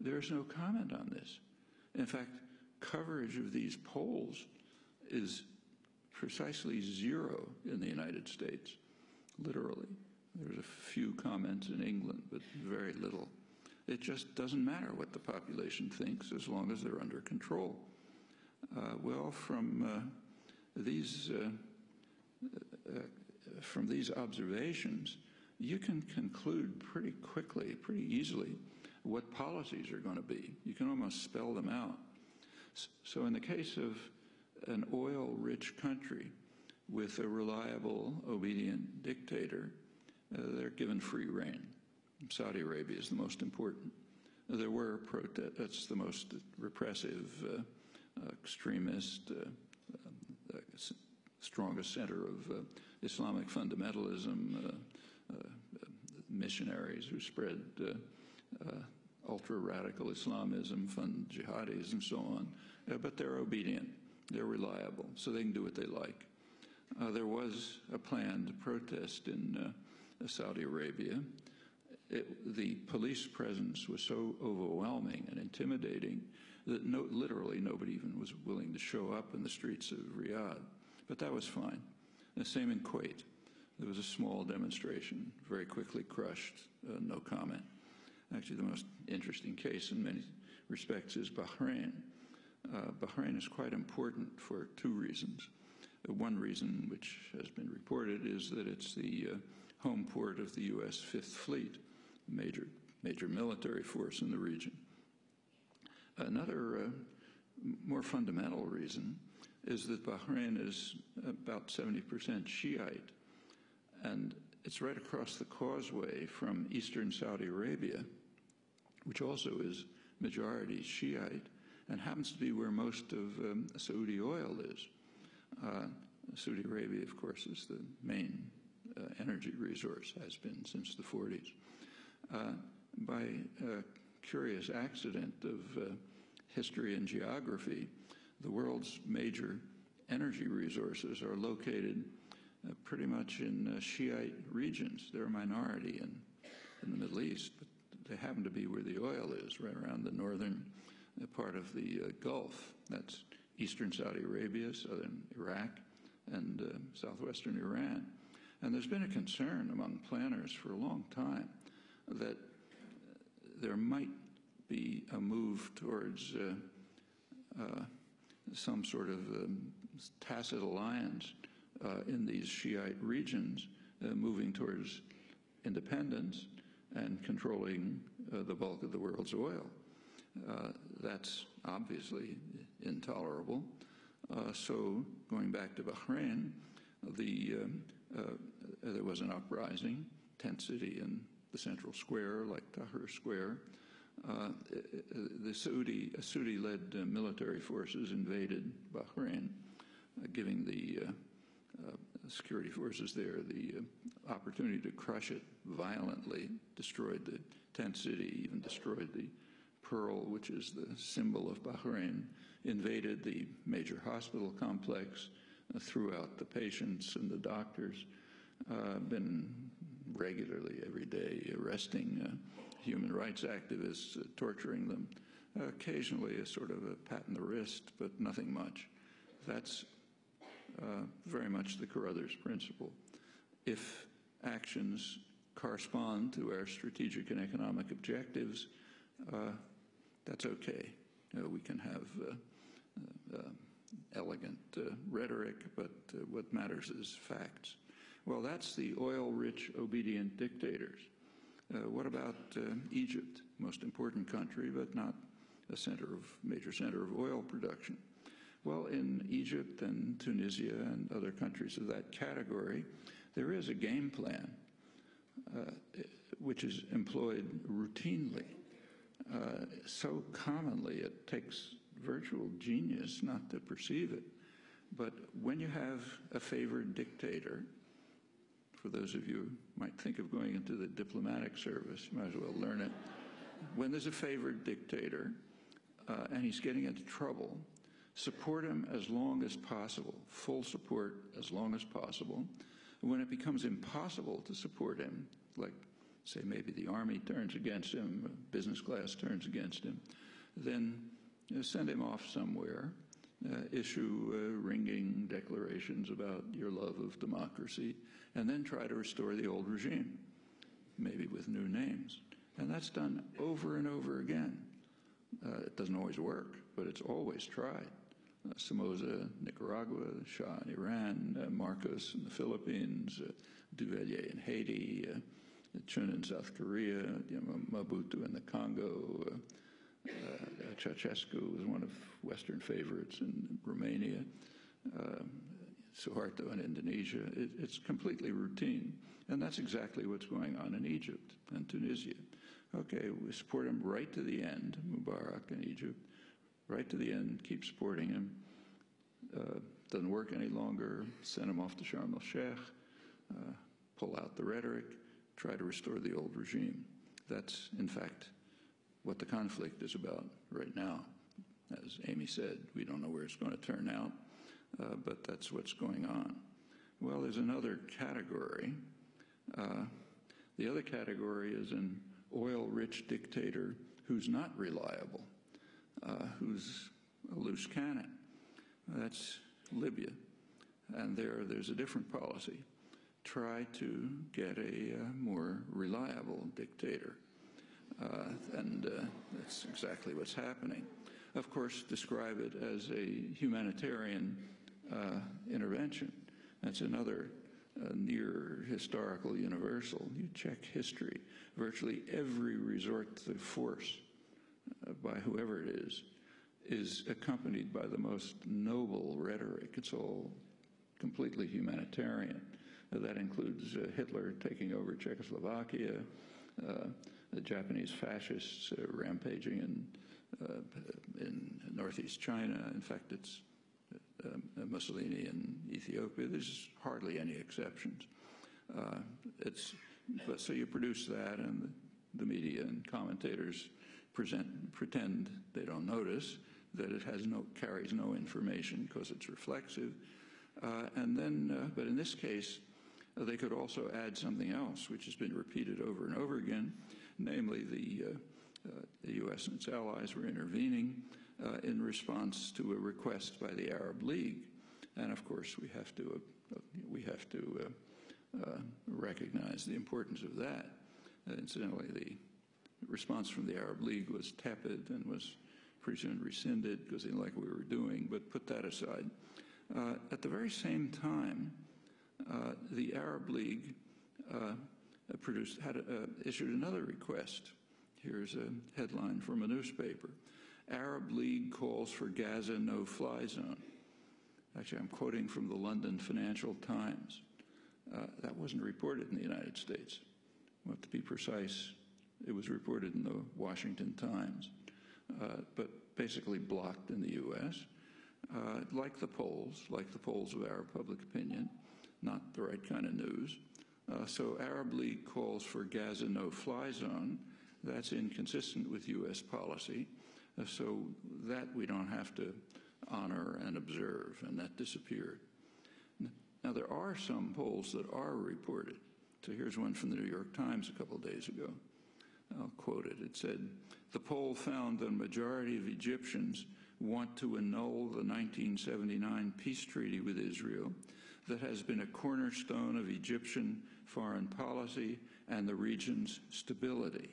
There's no comment on this. In fact, coverage of these polls is precisely zero in the United States, literally. There's a few comments in England, but very little. It just doesn't matter what the population thinks as long as they're under control. Uh, well, from uh, these uh, from these observations, you can conclude pretty quickly, pretty easily, what policies are going to be. You can almost spell them out. So in the case of an oil-rich country with a reliable, obedient dictator, uh, they're given free rein. Saudi Arabia is the most important. There were protests, that's the most repressive, extremist, uh, uh, strongest center of uh, Islamic fundamentalism, missionaries who spread ultra radical Islamism, fund jihadis, and so on. But they're obedient, they're reliable, so they can do what they like. Uh, there was a planned protest in uh, Saudi Arabia. It, the police presence was so overwhelming and intimidating that no, literally nobody even was willing to show up in the streets of Riyadh. But that was fine. The same in Kuwait. There was a small demonstration, very quickly crushed, uh, no comment. Actually, the most interesting case in many respects is Bahrain. Uh, Bahrain is quite important for two reasons. Uh, one reason, which has been reported, is that it's the uh, home port of the U.S. Fifth Fleet, major major military force in the region. Another uh, more fundamental reason is that Bahrain is about 70% Shiite, and it's right across the causeway from eastern Saudi Arabia, which also is majority Shiite, and happens to be where most of um, Saudi oil is. Uh, Saudi Arabia, of course, is the main uh, energy resource, has been since the 40s. Uh, by a curious accident of uh, history and geography, the world's major energy resources are located uh, pretty much in uh, Shiite regions. They're a minority in, in the Middle East, but they happen to be where the oil is, right around the northern uh, part of the uh, Gulf. That's eastern Saudi Arabia, southern Iraq, and southwestern Iran. And there's been a concern among planners for a long time that there might be a move towards uh, uh, some sort of um, tacit alliance uh, in these Shiite regions, uh, moving towards independence and controlling uh, the bulk of the world's oil. Uh, that's obviously intolerable. so, going back to Bahrain, the, um, there was an uprising, tent the central square, like Tahrir Square. Uh, the Saudi, Saudi-led uh, military forces invaded Bahrain, uh, giving the uh, uh, security forces there the uh, opportunity to crush it violently, destroyed the tent city, even destroyed the pearl, which is the symbol of Bahrain, invaded the major hospital complex, threw out the patients and the doctors, been regularly every day arresting uh, human rights activists, uh, torturing them. Uh, occasionally, a sort of a pat in the wrist, but nothing much. That's uh, very much the Carothers principle. If actions correspond to our strategic and economic objectives, uh, that's okay. we can have uh, elegant rhetoric, but what matters is facts. Well, that's the oil-rich, obedient dictators. Uh, what about uh, Egypt, most important country, but not a center of major center of oil production? Well, in Egypt and Tunisia and other countries of that category, there is a game plan uh, which is employed routinely. Uh, so commonly, it takes virtual genius not to perceive it. But when you have a favored dictator for those of you who might think of going into the diplomatic service, you might as well learn it. When there's a favored dictator uh, and he's getting into trouble, support him as long as possible, full support as long as possible. When it becomes impossible to support him, like say maybe the army turns against him, business class turns against him, then you know, send him off somewhere uh, issue uh, ringing declarations about your love of democracy, and then try to restore the old regime, maybe with new names. And that's done over and over again. Uh, it doesn't always work, but it's always tried. Uh, Somoza, Nicaragua, Shah in Iran, uh, Marcos in the Philippines, uh, Duvalier in Haiti, uh, Chun in South Korea, you know, Mobutu in the Congo, Ceausescu was one of Western favorites in Romania. Um, Suharto in Indonesia. It, it's completely routine. And that's exactly what's going on in Egypt and Tunisia. Okay, we support him right to the end, Mubarak in Egypt, right to the end, keep supporting him. Uh, doesn't work any longer, send him off to Sharm el Sheikh, uh, pull out the rhetoric, try to restore the old regime. That's, in fact, what the conflict is about right now. As Amy said, we don't know where it's going to turn out, uh, but that's what's going on. Well, there's another category. Uh, the other category is an oil-rich dictator who's not reliable, uh, who's a loose cannon. That's Libya. And there, there's a different policy. Try to get a uh, more reliable dictator. Uh, and uh, that's exactly what's happening. Of course, describe it as a humanitarian uh, intervention. That's another uh, near historical universal. You check history. Virtually every resort to force uh, by whoever it is is accompanied by the most noble rhetoric. It's all completely humanitarian. that includes Hitler taking over Czechoslovakia, uh, the Japanese fascists uh, rampaging in, uh, in northeast China. In fact, it's Mussolini in Ethiopia. There's hardly any exceptions. it's, but so you produce that, and the media and commentators present, pretend they don't notice that it has no carries no information because it's reflexive. Uh, and then, uh, but in this case, uh, they could also add something else, which has been repeated over and over again, namely the, uh, uh, the U.S. and its allies were intervening uh, in response to a request by the Arab League, and of course we have to we have to recognize the importance of that. incidentally, the response from the Arab League was tepid and was pretty soon rescinded because they didn't like what we were doing, but put that aside. Uh, at the very same time, uh, the Arab League uh, produced, had uh, issued another request. Here's a headline from a newspaper. Arab League calls for Gaza no-fly zone. Actually, I'm quoting from the London Financial Times. Uh, that wasn't reported in the United States. Well, to be precise, it was reported in the Washington Times, uh, but basically blocked in the U.S. Uh, like the polls, like the polls of Arab public opinion, not the right kind of news. Uh, so Arab League calls for Gaza no-fly zone. That's inconsistent with U.S. policy. Uh, so that we don't have to honor and observe, and that disappeared. Now, there are some polls that are reported. So here's one from the New York Times a couple days ago. I'll quote it. It said, the poll found that a majority of Egyptians want to annul the 1979 peace treaty with Israel that has been a cornerstone of Egyptian foreign policy and the region's stability.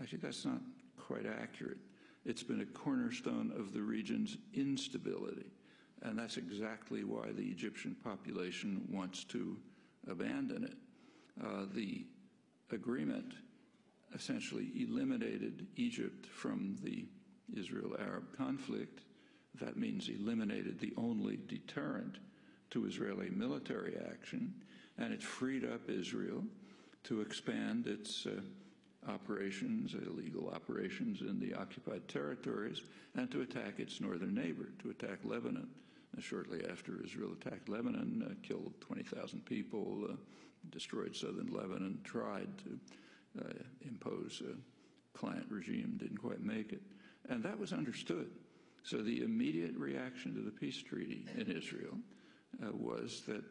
Actually, that's not quite accurate. It's been a cornerstone of the region's instability. And that's exactly why the Egyptian population wants to abandon it. Uh, the agreement essentially eliminated Egypt from the Israel-Arab conflict. That means eliminated the only deterrent to Israeli military action, and it freed up Israel to expand its uh, operations, illegal operations in the occupied territories, and to attack its northern neighbor, to attack Lebanon. And shortly after Israel attacked Lebanon, uh, killed 20,000 people, uh, destroyed southern Lebanon, tried to uh, impose a client regime, didn't quite make it. And that was understood. So the immediate reaction to the peace treaty in Israel uh, was that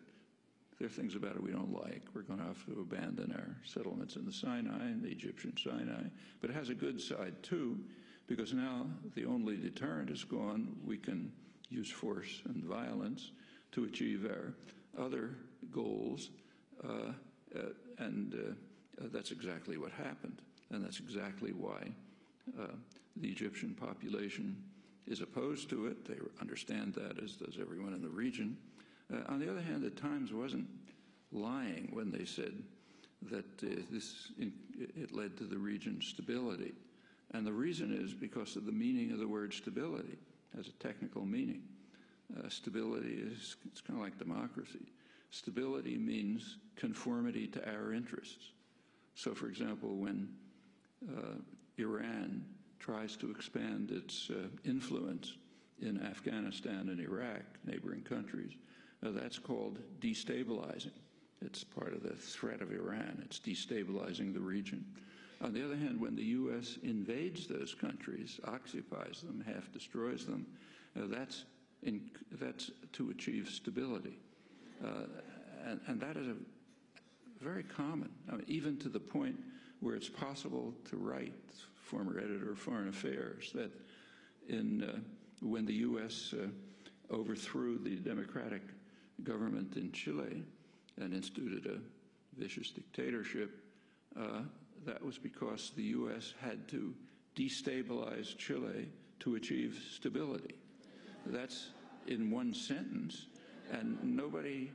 there are things about it we don't like. We're going to have to abandon our settlements in the Sinai, in the Egyptian Sinai. But it has a good side, too, because now the only deterrent is gone. We can use force and violence to achieve our other goals. Uh, uh, and uh, uh, that's exactly what happened. And that's exactly why uh, the Egyptian population is opposed to it. They understand that, as does everyone in the region. Uh, on the other hand, the Times wasn't lying when they said that uh, this in, it led to the region's stability. And the reason is because of the meaning of the word stability as a technical meaning. Uh, stability is it's kind of like democracy. Stability means conformity to our interests. So, for example, when uh, Iran tries to expand its uh, influence in Afghanistan and Iraq, neighboring countries, that's called destabilizing. It's part of the threat of Iran. It's destabilizing the region. On the other hand, when the U.S. invades those countries, occupies them, half destroys them, uh, that's, in, that's to achieve stability. Uh, and, and, that is very common, I mean, even to the point where it's possible to write, former editor of Foreign Affairs, that in, uh, when the U.S. Uh, overthrew the democratic government in Chile and instituted a vicious dictatorship, uh, that was because the U.S. had to destabilize Chile to achieve stability. That's in one sentence, and nobody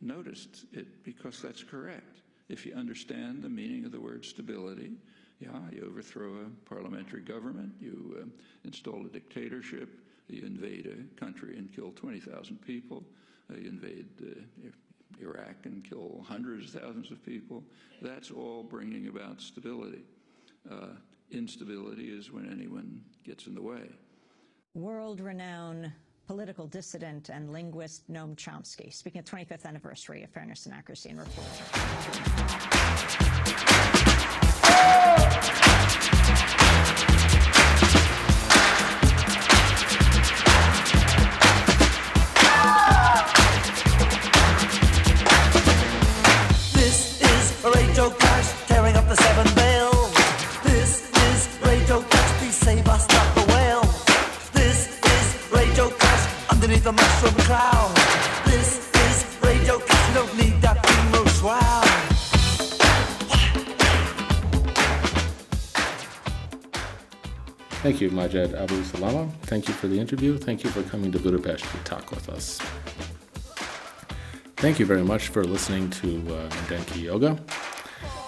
noticed it because that's correct. If you understand the meaning of the word stability, yeah, you overthrow a parliamentary government, you uh, install a dictatorship, you invade a country and kill 20,000 people. You invade uh, Iraq and kill hundreds of thousands of people. That's all bringing about stability. Uh, instability is when anyone gets in the way. World-renowned political dissident and linguist Noam Chomsky, speaking of 25th anniversary of Fairness and Accuracy in Reporting. Thank you, Majed Abu Salama. Thank you for the interview. Thank you for coming to Budapest to talk with us. Thank you very much for listening to uh, Mindenki Joga.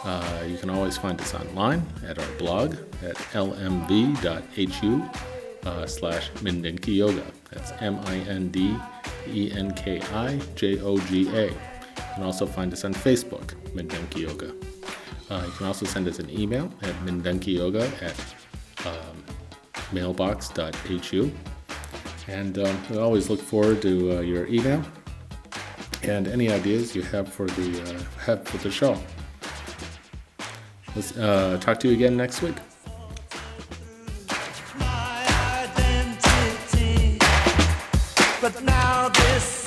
Uh, you can always find us online at our blog at lmv.hu uh, slash Mindenki Joga. That's M I N D E N K I J O G A. You can also find us on Facebook, Mindenki Joga. Uh, you can also send us an email at mindenkijoga at um, mailbox.hu. And um, we always look forward to uh, your email and any ideas you have for the uh, have for the show. Let's uh, talk to you again next week. But now this